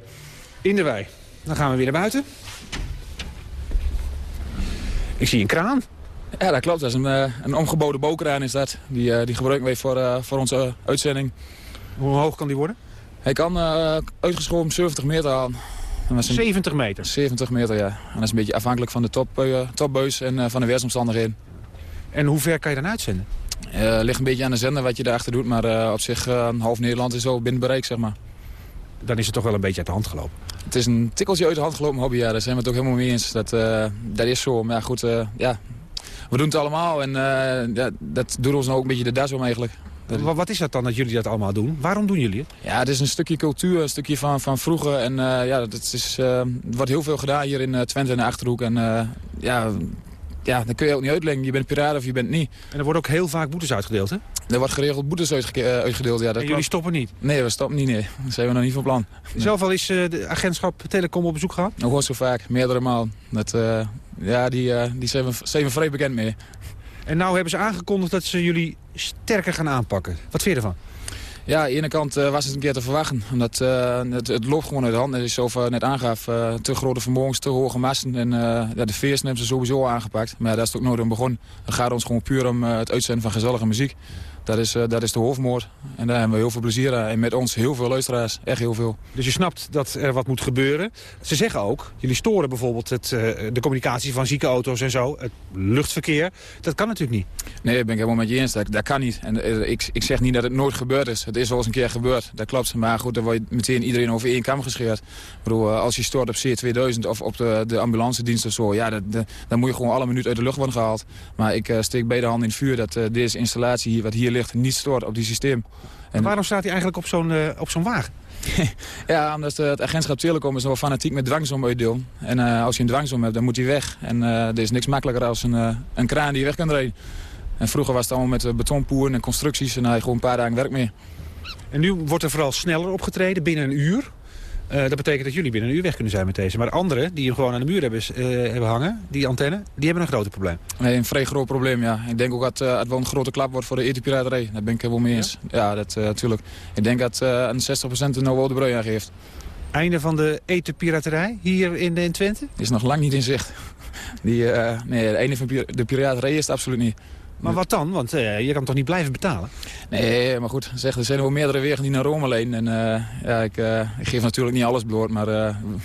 In de wei. Dan gaan we weer naar buiten. Ik zie een kraan. Ja, dat klopt. Dat is een, een omgeboden bouwkraan is dat. Die, die gebruiken wij voor, voor onze uitzending. Hoe hoog kan die worden? Hij kan uitgeschoven 70 meter halen. 70 meter? 70 meter, ja. En dat is een beetje afhankelijk van de top, topbuis en van de weersomstandigheden. En hoe ver kan je dan uitzenden? Uh, ligt een beetje aan de zender wat je daarachter doet. Maar uh, op zich, uh, half Nederland is zo binnen bereik, zeg maar. Dan is het toch wel een beetje uit de hand gelopen? Het is een tikkeltje uit de hand gelopen hobby, ja. Daar zijn we het ook helemaal mee eens. Dat, dat is zo. Maar goed, ja. We doen het allemaal en ja, dat doet ons nou ook een beetje de das om eigenlijk. Wat is dat dan dat jullie dat allemaal doen? Waarom doen jullie het? Ja, het is een stukje cultuur, een stukje van, van vroeger. En ja, het is, er wordt heel veel gedaan hier in Twente en de Achterhoek. En ja, ja, dan kun je ook niet uitleggen. Je bent piraat of je bent niet. En er worden ook heel vaak boetes uitgedeeld, hè? Er wordt geregeld boetes uh, uitgedeeld, ja. Dat en jullie stoppen niet? Nee, we stoppen niet, nee. Dat zijn we nog niet van plan. Nee. Zelf al is uh, de agentschap Telecom op bezoek gehad? Nog gewoon zo vaak, meerdere maal. Dat, uh, ja, die, die zijn, we, zijn we vrij bekend mee. En nou hebben ze aangekondigd dat ze jullie sterker gaan aanpakken. Wat vind je ervan? Ja, aan de ene kant uh, was het een keer te verwachten. Omdat uh, het, het, loopt gewoon uit de hand. Is zoals net aangaf. Uh, te grote vermogens, te hoge massen. En ja, de feest hebben ze sowieso aangepakt. Maar ja, daar is het ook nooit om begonnen. Het gaat ons gewoon puur om het uitzenden van gezellige muziek. Dat is, uh, dat is de hoofdmoord. En daar hebben we heel veel plezier aan. En met ons heel veel luisteraars. Echt heel veel. Dus je snapt dat er wat moet gebeuren. Ze zeggen ook, jullie storen bijvoorbeeld het, uh, de communicatie van ziekenauto's en zo. Het luchtverkeer. Dat kan natuurlijk niet. Nee, dat ben ik helemaal met je eens. Dat, dat kan niet. En uh, ik, ik zeg niet dat het nooit gebeurd is. Het is wel eens een keer gebeurd. Dat klopt. Maar goed, dan word je meteen iedereen over één kam gescheerd. Ik bedoel, als je stoort op C2000 of op de, de ambulance dienst of zo. Ja, dat, dat, dan moet je gewoon alle minuut uit de lucht worden gehaald. Maar ik steek beide handen in het vuur dat deze installatie hier, wat hier ligt niet stoort op die systeem. En waarom staat hij eigenlijk op zo'n uh, op zo'n wagen? *laughs* ja, omdat het agentschap Telecom is wel fanatiek met dwangsom uitdelen. En uh, als je een dwangsom hebt, dan moet hij weg. En uh, er is niks makkelijker als een, een kraan die je weg kan rijden. En vroeger was het allemaal met betonpoeren en constructies en je gewoon een paar dagen werk mee. En nu wordt er vooral sneller opgetreden, binnen een uur. Uh, dat betekent dat jullie binnen een uur weg kunnen zijn met deze. Maar anderen die hem gewoon aan de muur hebben, uh, hebben hangen, die antenne, die hebben een groot probleem. Nee, een vrij groot probleem, ja. Ik denk ook dat uh, het wel een grote klap wordt voor de etipiraterij. Daar ben ik wel mee eens. Ja, ja dat natuurlijk. Ik denk dat een 60% er nou wel de brui aan geeft. Einde van de etepiraterij hier in, in Twente? Is nog lang niet in zicht. *laughs* Die, nee, het einde van de piraterij is het absoluut niet. Maar wat dan? Want uh, je kan toch niet blijven betalen? Nee, maar goed. Zeg, er zijn wel meerdere wegen die naar Rome leen. En uh, ja, ik, uh, ik, geef natuurlijk niet alles bloot, maar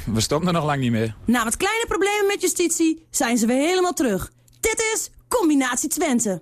we stoppen er nog lang niet meer. Na wat kleine problemen met justitie zijn ze weer helemaal terug. Dit is Combinatie Twente.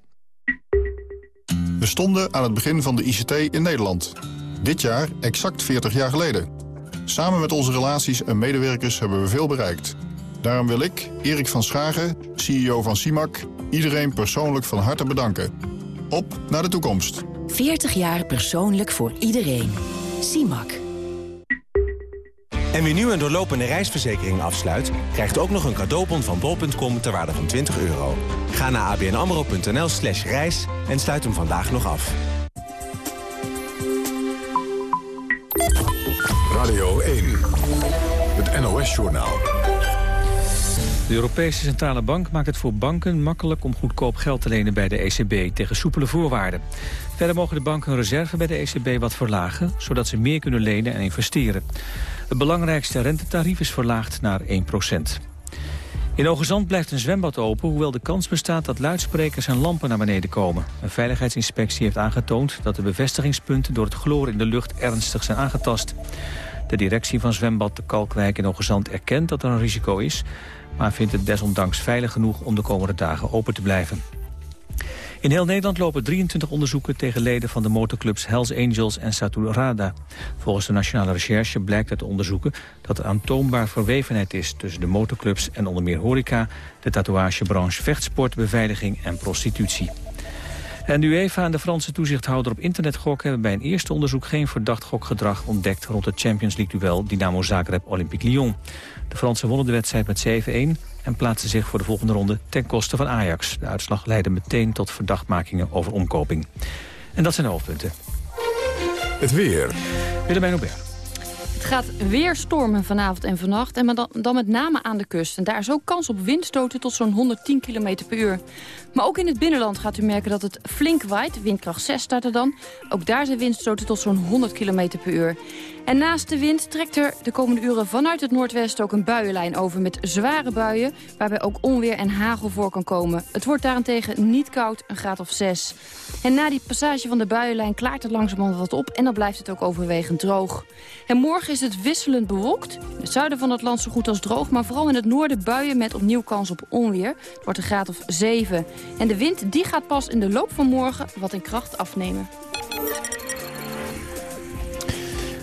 We stonden aan het begin van de ICT in Nederland. Dit jaar exact 40 jaar geleden. Samen met onze relaties en medewerkers hebben we veel bereikt. Daarom wil ik, Erik van Schagen, CEO van CIMAC... iedereen persoonlijk van harte bedanken. Op naar de toekomst. 40 jaar persoonlijk voor iedereen. CIMAC. En wie nu een doorlopende reisverzekering afsluit... krijgt ook nog een cadeaubon van bol.com ter waarde van 20 euro. Ga naar abnamro.nl slash reis en sluit hem vandaag nog af. Radio 1, het NOS-journaal. De Europese Centrale Bank maakt het voor banken makkelijk om goedkoop geld te lenen bij de ECB tegen soepele voorwaarden. Verder mogen de banken hun reserve bij de ECB wat verlagen, zodat ze meer kunnen lenen en investeren. Het belangrijkste rentetarief is verlaagd naar 1% in Ogezand blijft een zwembad open, hoewel de kans bestaat dat luidsprekers en lampen naar beneden komen. Een veiligheidsinspectie heeft aangetoond dat de bevestigingspunten door het chloor in de lucht ernstig zijn aangetast. De directie van zwembad de Kalkwijk in Ogezand erkent dat er een risico is, maar vindt het desondanks veilig genoeg om de komende dagen open te blijven. In heel Nederland lopen 23 onderzoeken tegen leden van de motorclubs Hells Angels en Saturada. Volgens de Nationale Recherche blijkt uit de onderzoeken dat er aantoonbaar verwevenheid is tussen de motorclubs en onder meer horeca, de tatoeagebranche, vechtsport, beveiliging en prostitutie. En de UEFA en de Franse toezichthouder op internetgok hebben bij een eerste onderzoek geen verdacht gokgedrag ontdekt rond het Champions League-duel Dynamo Zagreb-Olympique Lyon. De Fransen wonnen de wedstrijd met 7-1 en plaatsen zich voor de volgende ronde ten koste van Ajax. De uitslag leidde meteen tot verdachtmakingen over omkoping. En dat zijn de hoofdpunten. Het weer. Willemijn Hubert. Het gaat weer stormen vanavond en vannacht. En dan, dan met name aan de kust. En daar is ook kans op windstoten tot zo'n 110 km per uur. Maar ook in het binnenland gaat u merken dat het flink waait. Windkracht 6 staat er dan. Ook daar zijn windstoten tot zo'n 100 km per uur. En naast de wind trekt er de komende uren vanuit het noordwesten ook een buienlijn over met zware buien, waarbij ook onweer en hagel voor kan komen. Het wordt daarentegen niet koud, een graad of 6. En na die passage van de buienlijn klaart het langzamerhand wat op en dan blijft het ook overwegend droog. En morgen is het wisselend bewolkt. In het zuiden van het land zo goed als droog, maar vooral in het noorden buien met opnieuw kans op onweer. Het wordt een graad of 7. En de wind die gaat pas in de loop van morgen wat in kracht afnemen.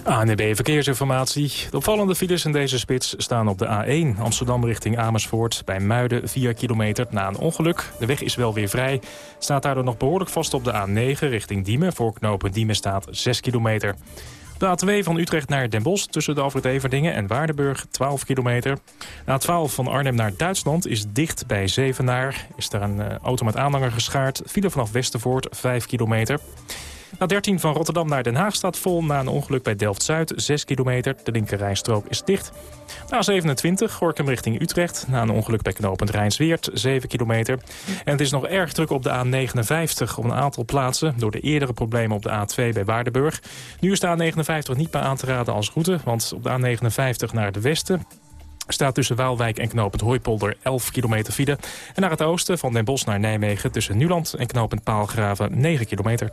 ANB Verkeersinformatie. De opvallende files in deze spits staan op de A1 Amsterdam richting Amersfoort. Bij Muiden 4 kilometer na een ongeluk. De weg is wel weer vrij. Staat daardoor nog behoorlijk vast op de A9 richting Diemen. Voor knopen Diemen staat 6 kilometer. De A2 van Utrecht naar Den Bosch tussen de Alfred Everdingen en Waardenburg 12 kilometer. De A12 van Arnhem naar Duitsland is dicht bij Zevenaar. Is daar een uh, auto met aanhanger geschaard. File vanaf Westervoort 5 kilometer. Na13 van Rotterdam naar Den Haag staat vol na een ongeluk bij Delft-Zuid. 6 kilometer, de linkerrijstrook is dicht. Na 27 Gorkum richting Utrecht. Na een ongeluk bij knooppunt Rijnsweert, 7 kilometer. En het is nog erg druk op de A59 op een aantal plaatsen... door de eerdere problemen op de A2 bij Waardenburg. Nu is de A59 niet meer aan te raden als route... want op de A59 naar het westen staat tussen Waalwijk en knooppunt Hooipolder 11 kilometer file. En naar het oosten van Den Bosch naar Nijmegen tussen Nuland en knooppunt Paalgraven 9 kilometer.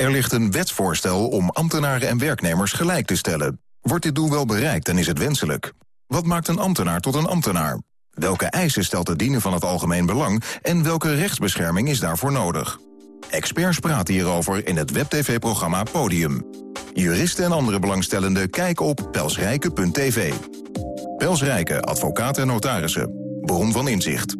Er ligt een wetsvoorstel om ambtenaren en werknemers gelijk te stellen. Wordt dit doel wel bereikt en is het wenselijk? Wat maakt een ambtenaar tot een ambtenaar? Welke eisen stelt het dienen van het algemeen belang... en welke rechtsbescherming is daarvoor nodig? Experts praten hierover in het WebTV-programma Podium. Juristen en andere belangstellenden kijken op pelsrijke.tv. Pelsrijke, advocaten en notarissen. Bron van inzicht.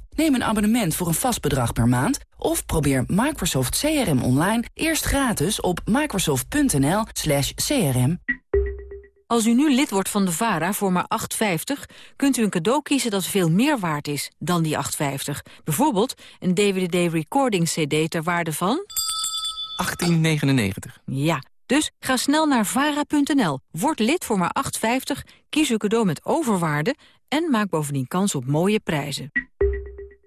Neem een abonnement voor een vast bedrag per maand... of probeer Microsoft CRM online eerst gratis op microsoft.nl crm. Als u nu lid wordt van de VARA voor maar 8,50... kunt u een cadeau kiezen dat veel meer waard is dan die 8,50. Bijvoorbeeld een DVD-recording-cd ter waarde van... 1899. Ja, dus ga snel naar vara.nl, word lid voor maar 8,50... kies uw cadeau met overwaarde en maak bovendien kans op mooie prijzen.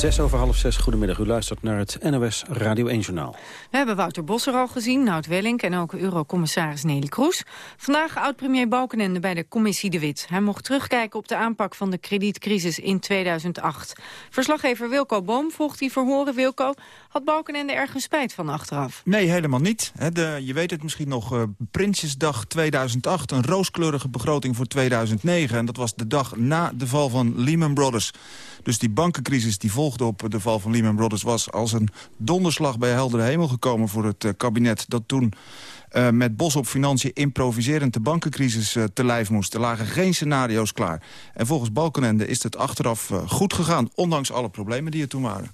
Zes over half zes, goedemiddag. U luistert naar het NOS Radio 1-journaal. We hebben Wouter Bosser al gezien, Nout Welling en ook eurocommissaris Nelly Kroes. Vandaag oud-premier Balkenende bij de commissie De Wit. Hij mocht terugkijken op de aanpak van de kredietcrisis in 2008. Verslaggever Wilco Boom volgt die verhoren. Wilco, had Balkenende ergens spijt van achteraf? Nee, helemaal niet. de, je weet het misschien nog, uh, Prinsjesdag 2008. Een rooskleurige begroting voor 2009. En dat was de dag na de val van Lehman Brothers. Dus die bankencrisis die volgde op de val van Lehman Brothers... was als een donderslag bij heldere hemel gekomen voor het uh, kabinet... dat toen uh, met Bos op Financiën improviserend de bankencrisis uh, te lijf moest. Er lagen geen scenario's klaar. En volgens Balkenende is het achteraf goed gegaan... ondanks alle problemen die er toen waren.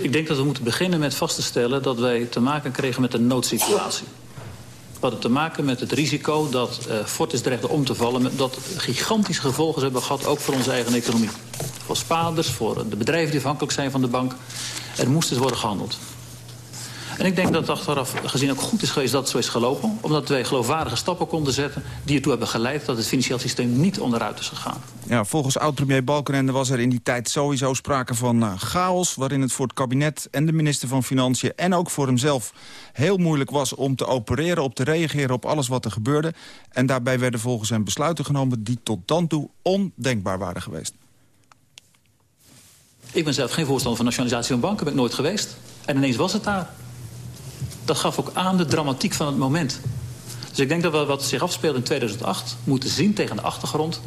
ik denk dat we moeten beginnen met vast te stellen... dat wij te maken kregen met een noodsituatie. Hadden te maken met het risico dat uh, Fortis dreigde om te vallen... dat gigantische gevolgen hebben gehad, ook voor onze eigen economie. Voor spaarders, voor de bedrijven die afhankelijk zijn van de bank. Er moest dus worden gehandeld. En ik denk dat het achteraf gezien ook goed is geweest dat het zo is gelopen. Omdat wij geloofwaardige stappen konden zetten die ertoe hebben geleid... dat het financieel systeem niet onderuit is gegaan. Ja, volgens oud-premier Balkenende was er in die tijd sowieso sprake van uh, chaos... waarin het voor het kabinet en de minister van Financiën en ook voor hemzelf... heel moeilijk was om te opereren, op te reageren op alles wat er gebeurde. En daarbij werden volgens hem besluiten genomen die tot dan toe ondenkbaar waren geweest. Ik ben zelf geen voorstander van nationalisatie van banken, ben ik nooit geweest. En ineens was het daar. Dat gaf ook aan de dramatiek van het moment. Dus ik denk dat we wat zich afspeelde in 2008 moeten zien tegen de achtergrond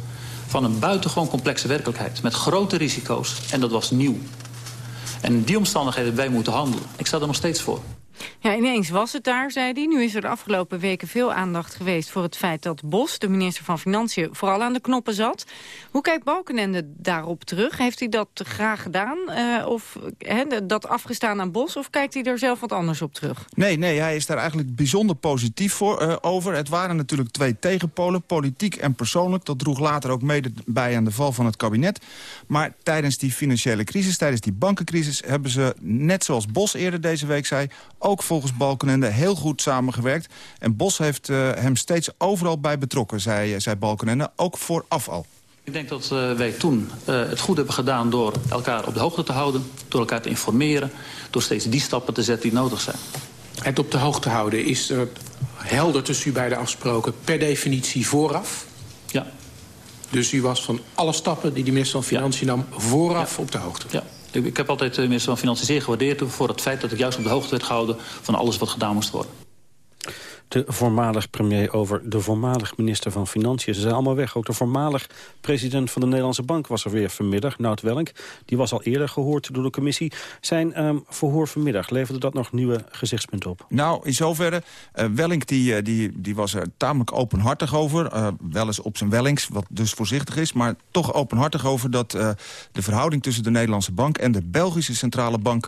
van een buitengewoon complexe werkelijkheid. Met grote risico's. En dat was nieuw. En in die omstandigheden wij moeten handelen. Ik sta er nog steeds voor. Ja, ineens was het daar, zei hij. Nu is er de afgelopen weken veel aandacht geweest voor het feit dat Bos, de minister van Financiën, vooral aan de knoppen zat. Hoe kijkt Balkenende daarop terug? Heeft hij dat graag gedaan? Uh, of he, dat afgestaan aan Bos? Of kijkt hij er zelf wat anders op terug? Nee, nee hij is daar eigenlijk bijzonder positief voor, uh, over. Het waren natuurlijk twee tegenpolen, politiek en persoonlijk. Dat droeg later ook mede bij aan de val van het kabinet. Maar tijdens die financiële crisis, tijdens die bankencrisis... hebben ze, net zoals Bos eerder deze week zei... ook volgens Balkenende heel goed samengewerkt. En Bos heeft uh, hem steeds overal bij betrokken, zei, zei Balkenende. Ook vooraf al. Ik denk dat uh, wij toen uh, het goed hebben gedaan door elkaar op de hoogte te houden... door elkaar te informeren, door steeds die stappen te zetten die nodig zijn. Het op de hoogte houden, is er helder tussen u beiden afgesproken... per definitie vooraf? Ja. Dus u was van alle stappen die de minister van Financiën ja. nam vooraf ja. op de hoogte? Ja. Ik heb altijd de minister van Financiën zeer gewaardeerd... voor het feit dat ik juist op de hoogte werd gehouden... van alles wat gedaan moest worden. De voormalig premier over de voormalig minister van Financiën. Ze zijn allemaal weg. Ook de voormalig president van de Nederlandse Bank was er weer vanmiddag, Nout Welk. Die was al eerder gehoord door de commissie. Zijn um, verhoor vanmiddag, leverde dat nog nieuwe gezichtspunten op? Nou, in zoverre, uh, Wellink die, uh, die, die was er tamelijk openhartig over. Uh, wel eens op zijn wellings, wat dus voorzichtig is. Maar toch openhartig over dat de verhouding tussen de Nederlandse Bank... en de Belgische Centrale Bank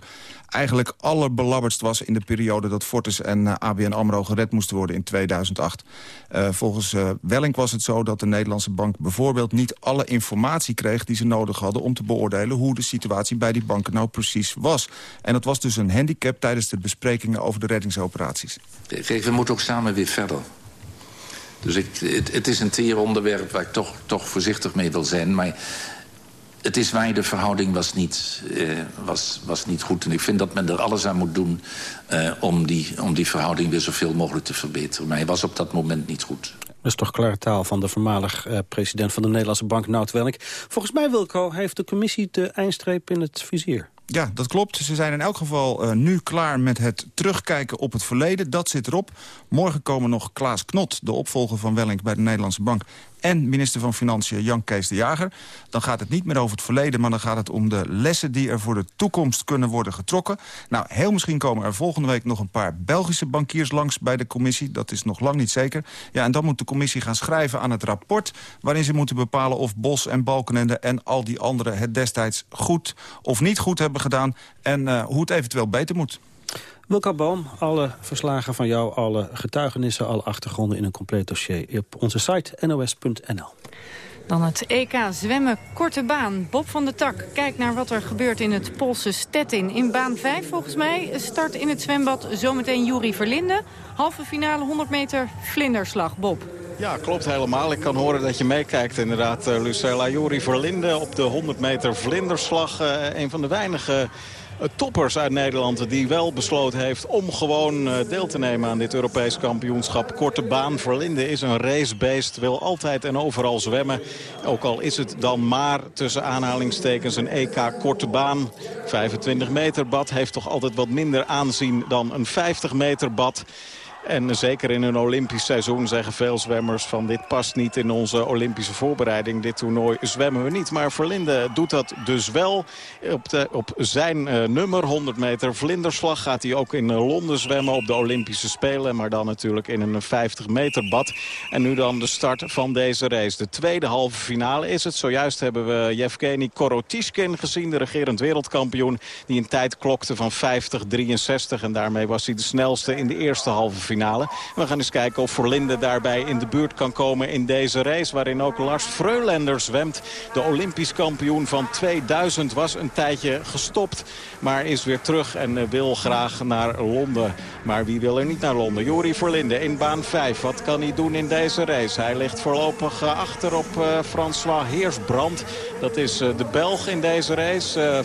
eigenlijk allerbelabberdst was... in de periode dat Fortis en ABN AMRO gered moesten worden in 2008. Uh, volgens uh, Welling was het zo dat de Nederlandse bank bijvoorbeeld niet alle informatie kreeg die ze nodig hadden om te beoordelen hoe de situatie bij die banken nou precies was. En dat was dus een handicap tijdens de besprekingen over de reddingsoperaties. Kijk, we moeten ook samen weer verder. Dus ik, het, het is een teer onderwerp waar ik toch, toch voorzichtig mee wil zijn. Maar het is waar, de verhouding was niet, uh, was, was niet goed. En ik vind dat men er alles aan moet doen uh, om, die, om die verhouding weer zoveel mogelijk te verbeteren. Maar hij was op dat moment niet goed. Dat is toch klare taal van de voormalig uh, president van de Nederlandse Bank, Nout Welk. Volgens mij, Wilco, heeft de commissie de eindstreep in het vizier. Ja, dat klopt. Ze zijn in elk geval uh, nu klaar met het terugkijken op het verleden. Dat zit erop. Morgen komen nog Klaas Knot, de opvolger van Wellink bij de Nederlandse Bank en minister van Financiën Jan Kees de Jager. Dan gaat het niet meer over het verleden, maar dan gaat het om de lessen... die er voor de toekomst kunnen worden getrokken. Nou, heel misschien komen er volgende week nog een paar Belgische bankiers langs bij de commissie. Dat is nog lang niet zeker. Ja, en dan moet de commissie gaan schrijven aan het rapport... waarin ze moeten bepalen of Bos en Balkenende en al die anderen... het destijds goed of niet goed hebben gedaan... en uh, hoe het eventueel beter moet. Wilco Boom, alle verslagen van jou, alle getuigenissen, alle achtergronden in een compleet dossier op onze site nos.nl. Dan het EK zwemmen korte baan. Bob van der Tak kijkt naar wat er gebeurt in het Poolse Stettin. In baan 5 volgens mij start in het zwembad zometeen Juri Verlinde. Halve finale 100 meter vlinderslag. Bob. Ja, klopt helemaal. Ik kan horen dat je meekijkt inderdaad, uh, Lucella. Juri Verlinde op de 100 meter vlinderslag. Uh, een van de weinige toppers uit Nederland die wel besloten heeft om gewoon eh, deel te nemen aan dit Europees kampioenschap. Korte baan. Verlinde is een racebeest, wil altijd en overal zwemmen. Ook al is het dan maar tussen aanhalingstekens een EK korte baan. 25 meter bad heeft toch altijd wat minder aanzien dan een 50 meter bad. En zeker in een Olympisch seizoen zeggen veel zwemmers van dit past niet in onze Olympische voorbereiding. Dit toernooi zwemmen we niet. Maar Verlinde doet dat dus wel. Op, de, op zijn uh, nummer 100 meter vlinderslag gaat hij ook in uh, Londen zwemmen op de Olympische Spelen. Maar dan natuurlijk in een 50 meter bad. En nu dan de start van deze race. De tweede halve finale is het. Zojuist hebben we Yevgeny Korotishkin gezien. De regerend wereldkampioen. Die een tijd klokte van 50-63. En daarmee was hij de snelste in de eerste halve finale finale. We gaan eens kijken of Verlinde daarbij in de buurt kan komen in deze race. Waarin ook Lars Freulender zwemt. De Olympisch kampioen van 2000 was een tijdje gestopt. Maar is weer terug en wil graag naar Londen. Maar wie wil er niet naar Londen? Jori Verlinde in baan 5. Wat kan hij doen in deze race? Hij ligt voorlopig eh, achter op uh, François Heersbrand. Dat is de Belg in deze race.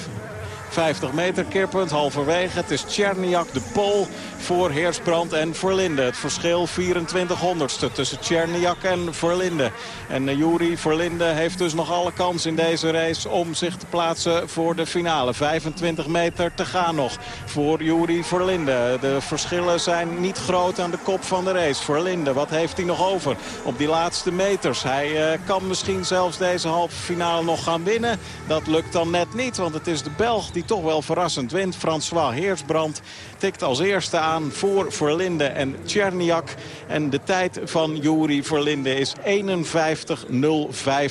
50 meter keerpunt halverwege. Het is Tjerniak de Pool voor Heersbrand en Verlinde. Het verschil 24 honderdste tussen Tjerniak en Verlinde. En uh, Juri Verlinde heeft dus nog alle kans in deze race om zich te plaatsen voor de finale. 25 meter te gaan nog voor Juri Verlinde. De verschillen zijn niet groot aan de kop van de race. Verlinde, wat heeft hij nog over op die laatste meters? Hij uh, kan misschien zelfs deze halve finale nog gaan winnen. Dat lukt dan net niet, want het is de Belg die toch wel verrassend wint. François Heersbrand tikt als eerste aan voor Verlinde en Tjerniak. En de tijd van Juri Verlinde is 51.05.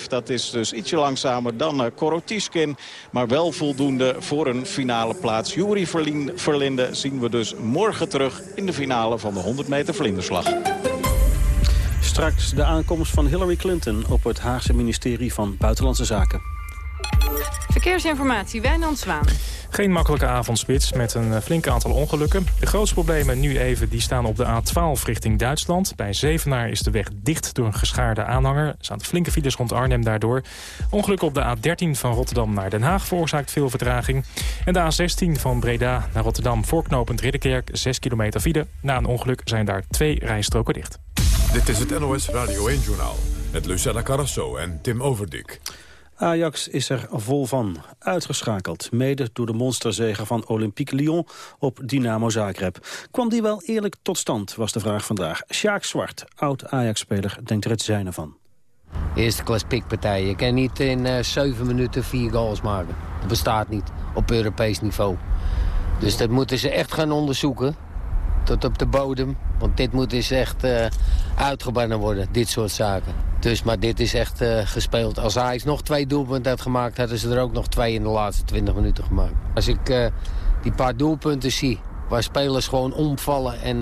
Dat is dus ietsje langzamer dan uh, Korotishkin. Maar wel voldoende voor een finale plaats. Juri Verlinde zien we dus morgen terug in de finale van de 100 meter vlinderslag. Straks de aankomst van Hillary Clinton op het Haagse ministerie van Buitenlandse Zaken. Verkeersinformatie, Wijnand Zwaan. Geen makkelijke avondspits met een eh, flink aantal ongelukken. De grootste problemen nu even die staan op de A12 richting Duitsland. Bij Zevenaar is de weg dicht door een geschaarde aanhanger. Er staan flinke files rond Arnhem daardoor. Ongeluk op de A13 van Rotterdam naar Den Haag veroorzaakt veel vertraging. En de A16 van Breda naar Rotterdam voorknopend Ridderkerk. 6 kilometer file. Na een ongeluk zijn daar twee rijstroken dicht. Dit is het NOS Radio 1-journaal met Lucella Carrasso en Tim Overdik. Ajax is er vol van. Uitgeschakeld, mede door de monsterzege van Olympique Lyon op Dynamo Zagreb. Kwam die wel eerlijk tot stand, was de vraag vandaag. Sjaak Zwart, oud-Ajax-speler, denkt er het zijne van. Eerste klas pikpartij. Je kan niet in uh, 7 minuten vier goals maken. Dat bestaat niet op Europees niveau. Dus dat moeten ze echt gaan onderzoeken. Tot op de bodem. Want dit moet dus echt uh, uitgebannen worden, dit soort zaken. Dus, maar dit is echt uh, gespeeld. Als Ajax nog twee doelpunten had gemaakt... hadden ze er ook nog twee in de laatste 20 minuten gemaakt. Als ik uh, die paar doelpunten zie... waar spelers gewoon omvallen en...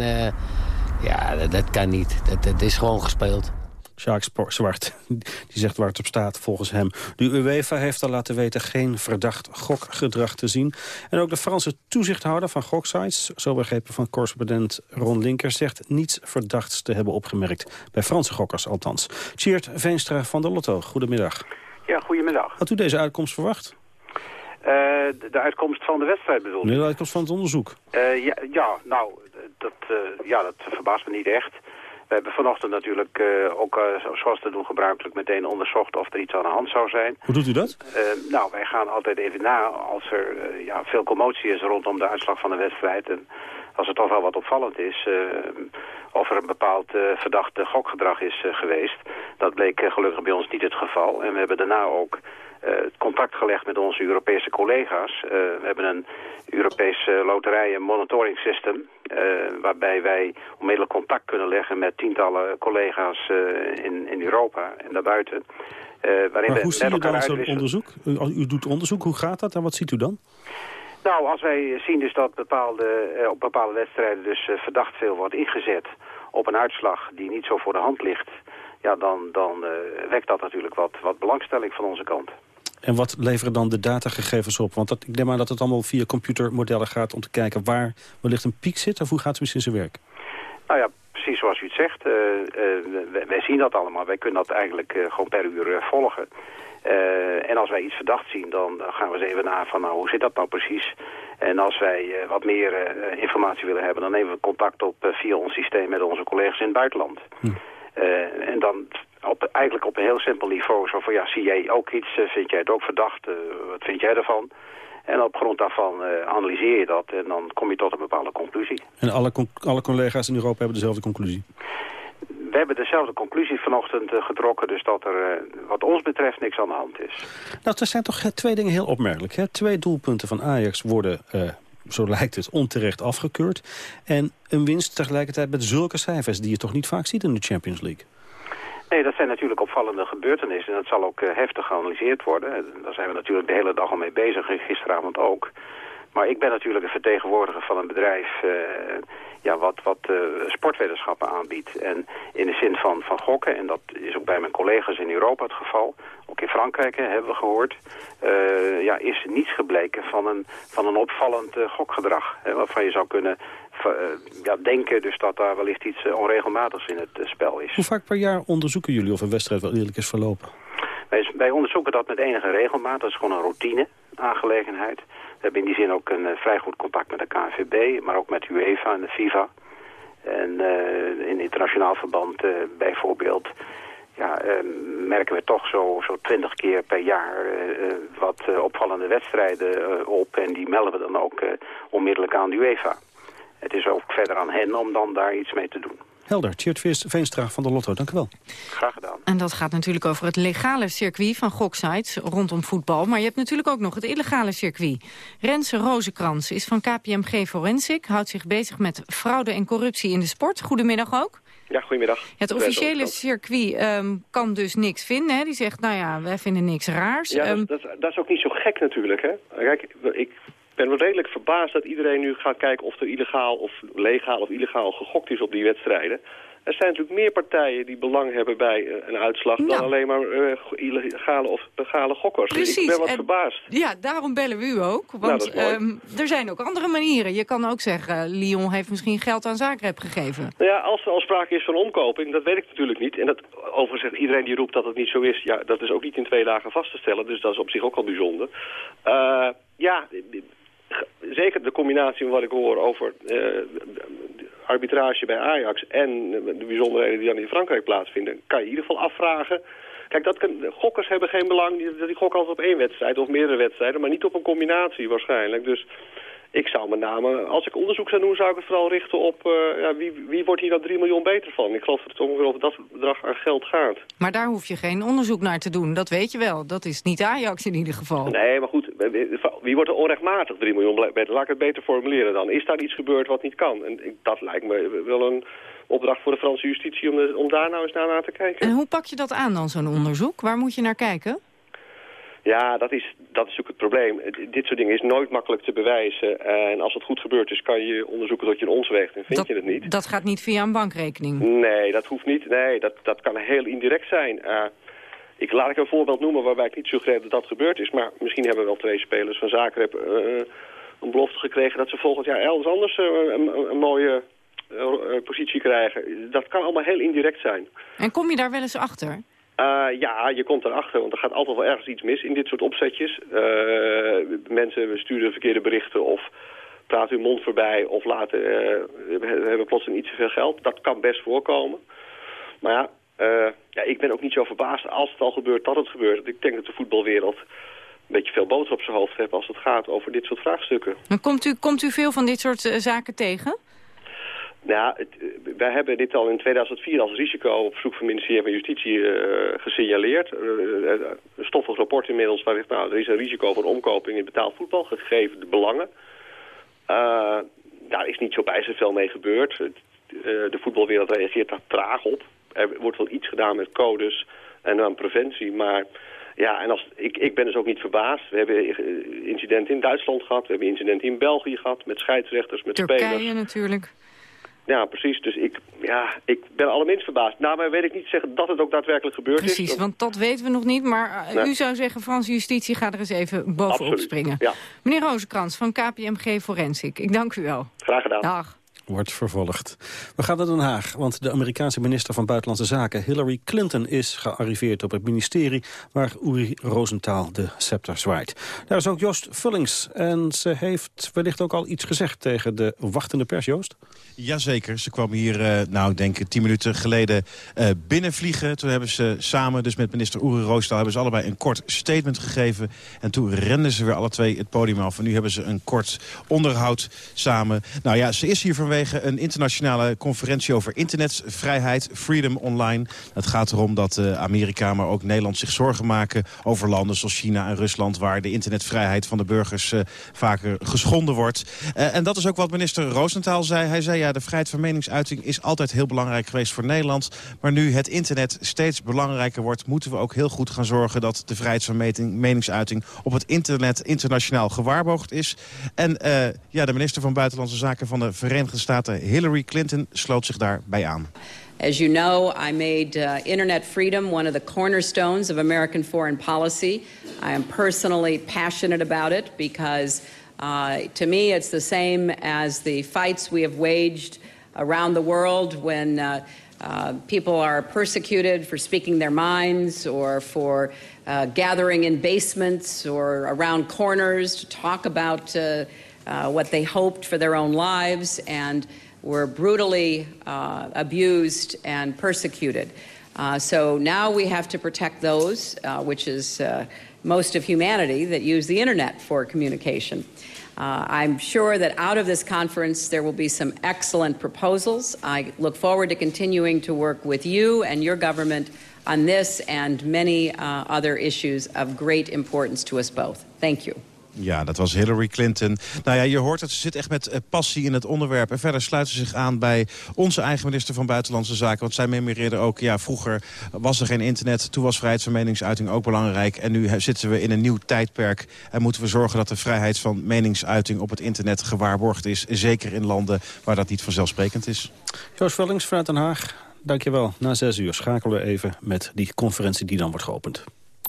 ja, dat, kan niet. Dat is gewoon gespeeld. Jacques Zwart, *laughs* die zegt waar het op staat volgens hem. De UEFA heeft al laten weten geen verdacht gokgedrag te zien. En ook de Franse toezichthouder van goksites, zo begrepen van correspondent Ron Linker... zegt niets verdachts te hebben opgemerkt, bij Franse gokkers althans. Tjeerd Veenstra van de Lotto, goedemiddag. Ja, goedemiddag. Had u deze uitkomst verwacht? Uh, de uitkomst van de wedstrijd bedoel Nee, de uitkomst van het onderzoek. Uh, ja, ja, nou, dat, uh, ja, dat verbaast me niet echt. We hebben vanochtend natuurlijk uh, ook, uh, zoals te doen gebruikelijk, meteen onderzocht of er iets aan de hand zou zijn. Hoe doet u dat? Uh, nou, wij gaan altijd even na als er ja, veel commotie is rondom de uitslag van de wedstrijd. En als er toch wel wat opvallend is, of er een bepaald verdacht gokgedrag is geweest. Dat bleek gelukkig bij ons niet het geval. En we hebben daarna ook contact gelegd met onze Europese collega's. we hebben een Europees loterijen monitoring system. Uh, waarbij wij onmiddellijk contact kunnen leggen met tientallen collega's in, in Europa en daarbuiten. Waarin maar hoe zie je dan zo'n onderzoek? U, u, doet onderzoek, hoe gaat dat en wat ziet u dan? Nou, als wij zien dus dat bepaalde, op bepaalde wedstrijden dus verdacht veel wordt ingezet op een uitslag die niet zo voor de hand ligt, ja, dan, dan wekt dat natuurlijk wat, wat belangstelling van onze kant. En wat leveren dan de datagegevens op? Want dat, ik denk maar dat het allemaal via computermodellen gaat... om te kijken waar wellicht een piek zit... of hoe gaat het in zijn werk? Nou ja, precies zoals u het zegt. Uh, uh, wij, zien dat allemaal. Wij kunnen dat eigenlijk uh, gewoon per uur volgen. en als wij iets verdacht zien, dan gaan we eens even na van... nou, hoe zit dat nou precies? En als wij wat meer informatie willen hebben... dan nemen we contact op via ons systeem met onze collega's in het buitenland. Hm. en dan op, eigenlijk op een heel simpel niveau. Zo van, ja, zie jij ook iets? Eh, vind jij het ook verdacht? Uh, wat vind jij ervan? En op grond daarvan uh, analyseer je dat en dan kom je tot een bepaalde conclusie. En alle, alle collega's in Europa hebben dezelfde conclusie? We hebben dezelfde conclusie vanochtend getrokken, dus dat er wat ons betreft niks aan de hand is. Nou, er zijn toch twee dingen heel opmerkelijk. Hè? Twee doelpunten van Ajax worden, zo lijkt het, onterecht afgekeurd. En een winst tegelijkertijd met zulke cijfers die je toch niet vaak ziet in de Champions League. Nee, dat zijn natuurlijk opvallende gebeurtenissen. En dat zal ook uh, heftig geanalyseerd worden. Daar zijn we natuurlijk de hele dag al mee bezig gisteravond ook. Maar ik ben natuurlijk een vertegenwoordiger van een bedrijf uh, ja, wat, wat uh, sportwetenschappen aanbiedt. En in de zin van, van gokken, en dat is ook bij mijn collega's in Europa het geval. Ook in Frankrijk hebben we gehoord. Uh, ja, is niets gebleken van een, van een opvallend gokgedrag. Hè, waarvan je zou kunnen ja, denken dus dat daar wellicht iets onregelmatigs in het spel is. Hoe vaak per jaar onderzoeken jullie of een wedstrijd wel eerlijk is verlopen? Wij, wij onderzoeken dat met enige regelmaat. Dat is gewoon een routine aangelegenheid. We hebben in die zin ook een uh, vrij goed contact met de KNVB, maar ook met UEFA en de FIFA. En uh, in internationaal verband uh, bijvoorbeeld ja, merken we toch zo, zo 20 keer per jaar wat opvallende wedstrijden op. En die melden we dan ook onmiddellijk aan de UEFA. Het is ook verder aan hen om dan daar iets mee te doen. Helder. Tjeerd Veenstra van de Lotto, dank u wel. Graag gedaan. En dat gaat natuurlijk over het legale circuit van goksites rondom voetbal. Maar je hebt natuurlijk ook nog het illegale circuit. Renze Rozenkrans is van KPMG Forensic. Houdt zich bezig met fraude en corruptie in de sport. Goedemiddag ook. Ja, goedemiddag. Het officiële circuit um, kan dus niks vinden. Hè? Die zegt, nou ja, wij vinden niks raars. Ja, um, dat, dat, is ook niet zo gek natuurlijk. Hè? Kijk, ik ben wel redelijk verbaasd dat iedereen nu gaat kijken of er illegaal of legaal of illegaal gegokt is op die wedstrijden. Er zijn natuurlijk meer partijen die belang hebben bij eh, een uitslag dan nou. alleen maar uh, illegale of legale gokkers. Precies. Ik ben wat verbaasd. Ja, daarom bellen we u ook. Want nou, um, er zijn ook andere manieren. Je kan ook zeggen, Lyon heeft misschien geld aan Zagreb gegeven. Nou ja, als er al sprake is van omkoping, dat weet ik natuurlijk niet. En dat, overigens, iedereen die roept dat het niet zo is, ja, dat is ook niet in twee dagen vast te stellen. Dus dat is op zich ook al bijzonder. Uh, ja, zeker de combinatie van wat ik hoor over uh, arbitrage bij Ajax en de bijzonderheden die dan in Frankrijk plaatsvinden, kan je in ieder geval afvragen. Kijk, dat kan, gokkers hebben geen belang, die, die gokken altijd op één wedstrijd of meerdere wedstrijden, maar niet op een combinatie waarschijnlijk. Dus ik zou met name, als ik onderzoek zou doen, zou ik het vooral richten op uh, ja, wie, wie wordt hier dan 3 miljoen beter van. Ik geloof dat het ongeveer over dat bedrag aan geld gaat. Maar daar hoef je geen onderzoek naar te doen, dat weet je wel. Dat is niet Ajax in ieder geval. Nee, maar goed, wie wordt er onrechtmatig 3 miljoen beter? Laat ik het beter formuleren dan. Is daar iets gebeurd wat niet kan? En dat lijkt me wel een opdracht voor de Franse justitie om, om daar nou eens naar, naar te kijken. En hoe pak je dat aan dan, zo'n onderzoek? Waar moet je naar kijken? Ja, dat is, dat is natuurlijk het probleem. Dit soort dingen is nooit makkelijk te bewijzen. En als het goed gebeurd is, kan je onderzoeken tot je een ons weegt. En vind je het niet. Dat gaat niet via een bankrekening? Nee, dat hoeft niet. Nee, dat, dat kan heel indirect zijn. Uh, ik, laat ik een voorbeeld noemen waarbij ik niet suggereer dat dat gebeurd is. Maar misschien hebben wel twee spelers van Zagreb uh, een belofte gekregen... dat ze volgend jaar elders anders uh, een, een, mooie positie krijgen. Dat kan allemaal heel indirect zijn. En kom je daar wel eens achter? Ja, je komt erachter, want er gaat altijd wel ergens iets mis in dit soort opzetjes. Mensen sturen verkeerde berichten of praten hun mond voorbij of laten, hebben plotseling iets te veel geld. Dat kan best voorkomen. Maar ja, ja, ik ben ook niet zo verbaasd als het al gebeurt dat het gebeurt. Ik denk dat de voetbalwereld een beetje veel boter op zijn hoofd heeft als het gaat over dit soort vraagstukken. Maar komt u, komt u veel van dit soort zaken tegen? Nou, het, wij hebben dit al in 2004 als risico op verzoek van het ministerie van Justitie uh, gesignaleerd. Uh, een stoffig rapport inmiddels waar zegt, nou, er is een risico van omkoping in betaald voetbal, gegeven de belangen. Daar is niet zo bij zoveel mee gebeurd. de voetbalwereld reageert daar traag op. Er wordt wel iets gedaan met codes en aan preventie, maar... Ja, en als, ik, ik ben dus ook niet verbaasd. We hebben incidenten in Duitsland gehad, we hebben incidenten in België gehad... met scheidsrechters, met Turkije spelers. Turkije natuurlijk. Ja, precies. Dus ik, ja, ik ben allerminst verbaasd. Nou, maar weet ik niet zeggen dat het ook daadwerkelijk gebeurd precies, is. Precies, want dat weten we nog niet. Maar nee. u zou zeggen, Franse justitie, gaat er eens even bovenop Absoluut. springen. Ja. Meneer Rozenkrans van KPMG Forensic, ik dank u wel. Graag gedaan. Dag wordt vervolgd. We gaan naar Den Haag, want de Amerikaanse minister van Buitenlandse Zaken... Hillary Clinton is gearriveerd op het ministerie... waar Uri Rosenthal de scepter zwaait. Daar is ook Joost Vullings en ze heeft wellicht ook al iets gezegd... tegen de wachtende pers, Joost? Jazeker, ze kwam hier, uh, nou ik denk tien minuten geleden uh, binnenvliegen. Toen hebben ze samen, dus met minister Uri Roostal... hebben ze allebei een kort statement gegeven. En toen renden ze weer alle twee het podium af. En nu hebben ze een kort onderhoud samen. Nou ja, ze is hier vanwege een internationale conferentie over internetvrijheid, Freedom Online. Het gaat erom dat uh, Amerika, maar ook Nederland zich zorgen maken over landen zoals China en Rusland... waar de internetvrijheid van de burgers uh, vaker geschonden wordt. Uh, en dat is ook wat minister Roosentaal zei. Hij zei, ja, de vrijheid van meningsuiting is altijd heel belangrijk geweest voor Nederland. Maar nu het internet steeds belangrijker wordt... moeten we ook heel goed gaan zorgen dat de vrijheid van meningsuiting... op het internet internationaal gewaarborgd is. En ja, de minister van Buitenlandse Zaken van de Verenigde Staten, Hillary Clinton, sloot zich daarbij aan. As you know, I made uh, internet freedom one of the cornerstones of American foreign policy. I am personally passionate about it because uh, to me it's the same as the fights we have waged around the world when uh, uh, people are persecuted for speaking their minds or for uh, gathering in basements or around corners to talk about uh, what they hoped for their own lives and were brutally uh, abused and persecuted. Uh, so now we have to protect those, uh, which is uh, most of humanity, that use the internet for communication. I'm sure that out of this conference there will be some excellent proposals. I look forward to continuing to work with you and your government on this and many other issues of great importance to us both. Thank you. Ja, dat was Hillary Clinton. Nou ja, je hoort het, ze zit echt met passie in het onderwerp. En verder sluit ze zich aan bij onze eigen minister van Buitenlandse Zaken. Want zij memoreerde ook, ja, vroeger was er geen internet. Toen was vrijheid van meningsuiting ook belangrijk. En nu zitten we in een nieuw tijdperk. En moeten we zorgen dat de vrijheid van meningsuiting op het internet gewaarborgd is. Zeker in landen waar dat niet vanzelfsprekend is. Joost Vullings vanuit Den Haag, dankjewel. Na zes uur schakelen we even met die conferentie die dan wordt geopend.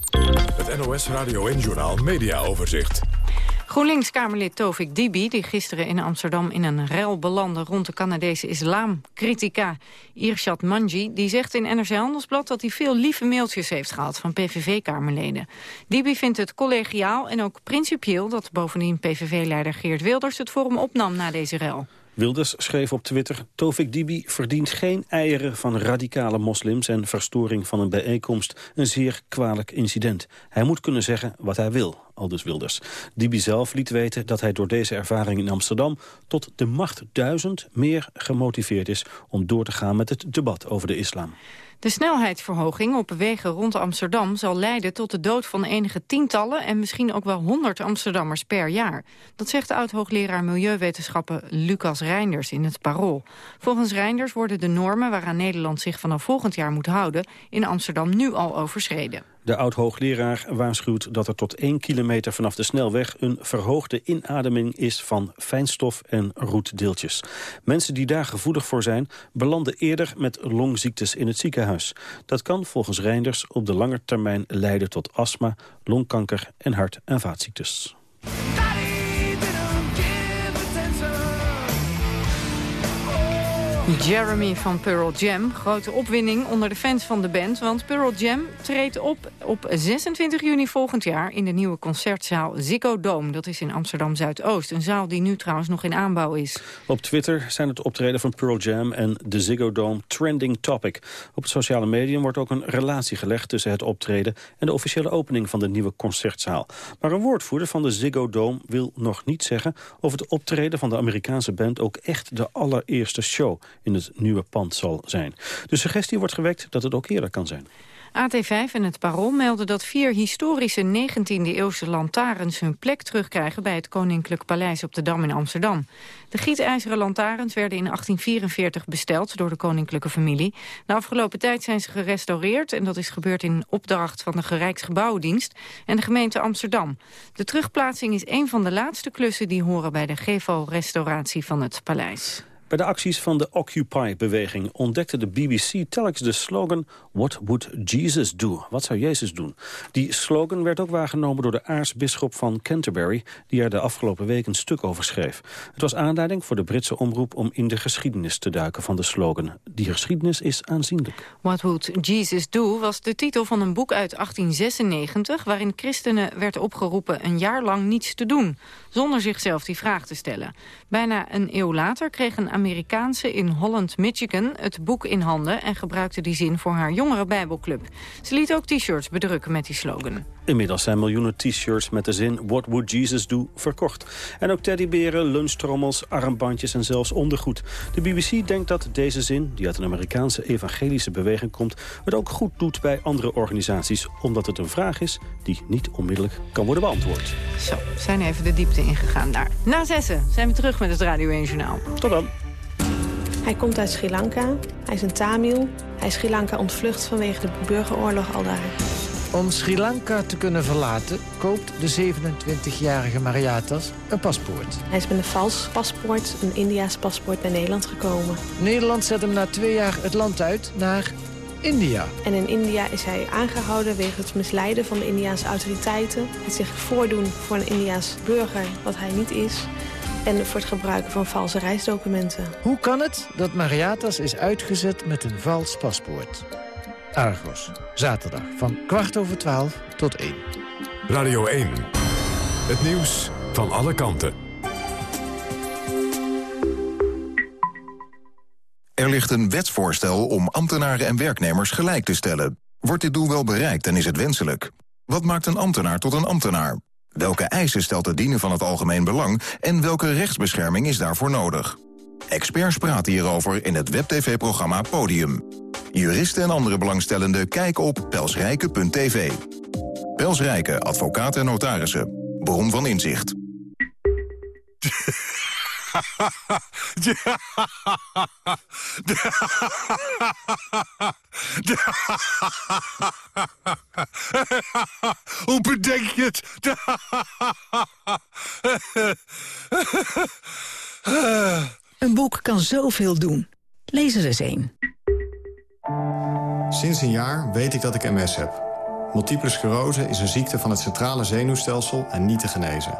Het NOS Radio en Journaal Media Overzicht. GroenLinks-Kamerlid Tovik Dibi, die gisteren in Amsterdam in een rel belandde rond de Canadese islamcritica Irshad Manji, die zegt in NRC Handelsblad dat hij veel lieve mailtjes heeft gehad van PVV-kamerleden. Dibi vindt het collegiaal en ook principieel dat bovendien PVV-leider Geert Wilders het hem opnam na deze rel. Wilders schreef op Twitter... Tovik Dibi verdient geen eieren van radicale moslims... en verstoring van een bijeenkomst een zeer kwalijk incident. Hij moet kunnen zeggen wat hij wil, aldus Wilders. Dibi zelf liet weten dat hij door deze ervaring in Amsterdam... tot de macht duizend meer gemotiveerd is om door te gaan met het debat over de islam. De snelheidsverhoging op wegen rond Amsterdam zal leiden tot de dood van enige tientallen en misschien ook wel honderd Amsterdammers per jaar. Dat zegt de oud-hoogleraar Milieuwetenschappen Lucas Reinders in het Parool. Volgens Reinders worden de normen waaraan Nederland zich vanaf volgend jaar moet houden in Amsterdam nu al overschreden. De oud-hoogleraar waarschuwt dat er tot 1 kilometer vanaf de snelweg... een verhoogde inademing is van fijnstof en roetdeeltjes. Mensen die daar gevoelig voor zijn... belanden eerder met longziektes in het ziekenhuis. Dat kan volgens Reinders op de lange termijn leiden tot astma, longkanker en hart- en vaatziektes. Jeremy van Pearl Jam. Grote opwinning onder de fans van de band. Want Pearl Jam treedt op op 26 juni volgend jaar... in de nieuwe concertzaal Ziggo Dome. Dat is in Amsterdam-Zuidoost. Een zaal die nu trouwens nog in aanbouw is. Op Twitter zijn het optreden van Pearl Jam en de Ziggo Dome trending topic. Op het sociale medium wordt ook een relatie gelegd... tussen het optreden en de officiële opening van de nieuwe concertzaal. Maar een woordvoerder van de Ziggo Dome wil nog niet zeggen... of het optreden van de Amerikaanse band ook echt de allereerste show in het nieuwe pand zal zijn. De suggestie wordt gewekt dat het ook eerder kan zijn. AT5 en het Parool melden dat vier historische 19e-eeuwse lantaarns hun plek terugkrijgen bij het Koninklijk Paleis op de Dam in Amsterdam. De gietijzeren lantaarns werden in 1844 besteld door de koninklijke familie. De afgelopen tijd zijn ze gerestaureerd en dat is gebeurd in opdracht van de Rijksgebouwdienst en de gemeente Amsterdam. De terugplaatsing is een van de laatste klussen die horen bij de GEVO-restauratie van het paleis. Bij de acties van de Occupy-beweging ontdekte de BBC telkens de slogan What would Jesus do? Wat zou Jezus doen? Die slogan werd ook waargenomen door de aartsbisschop van Canterbury... die er de afgelopen week een stuk over schreef. Het was aanleiding voor de Britse omroep om in de geschiedenis te duiken van de slogan. Die geschiedenis is aanzienlijk. What would Jesus do was de titel van een boek uit 1896... waarin christenen werd opgeroepen een jaar lang niets te doen... zonder zichzelf die vraag te stellen. Bijna een eeuw later kreeg een Amerikaanse in Holland, Michigan... het boek in handen en gebruikte die zin voor haar jongere bijbelclub. Ze liet ook t-shirts bedrukken met die slogan. Inmiddels zijn miljoenen t-shirts met de zin What would Jesus do verkocht. En ook teddyberen, lunchtrommels, armbandjes en zelfs ondergoed. De BBC denkt dat deze zin, die uit een Amerikaanse evangelische beweging komt... het ook goed doet bij andere organisaties... omdat het een vraag is die niet onmiddellijk kan worden beantwoord. Zo, we zijn even de diepte ingegaan daar. Na zessen zijn we terug met het Radio 1 Journaal. Tot dan. Hij komt uit Sri Lanka. Hij is een Tamil. Hij is Sri Lanka ontvlucht vanwege de burgeroorlog al daar. Om Sri Lanka te kunnen verlaten koopt de 27-jarige Mariatas een paspoort. Hij is met een vals paspoort, een Indiaas paspoort, naar Nederland gekomen. Nederland zet hem na twee jaar het land uit naar India. En in India is hij aangehouden wegens het misleiden van de Indiaanse autoriteiten. Het zich voordoen voor een Indiaas burger wat hij niet is en voor het gebruiken van valse reisdocumenten. Hoe kan het dat Mariatas is uitgezet met een vals paspoort? Argos, zaterdag van kwart over twaalf tot één. Radio 1, het nieuws van alle kanten. Er ligt een wetsvoorstel om ambtenaren en werknemers gelijk te stellen. Wordt dit doel wel bereikt en is het wenselijk? Wat maakt een ambtenaar tot een ambtenaar? Welke eisen stelt het dienen van het algemeen belang... en welke rechtsbescherming is daarvoor nodig? Experts praten hierover in het WebTV-programma Podium. Juristen en andere belangstellenden kijken op pelsrijke.tv. Pelsrijke, advocaten en notarissen. Bron van inzicht. *laughs* Hoe bedenk je het? *laughs* Een boek kan zoveel doen. Lees er eens een. Sinds een jaar weet ik dat ik MS heb. Multiple sclerose is een ziekte van het centrale zenuwstelsel en niet te genezen.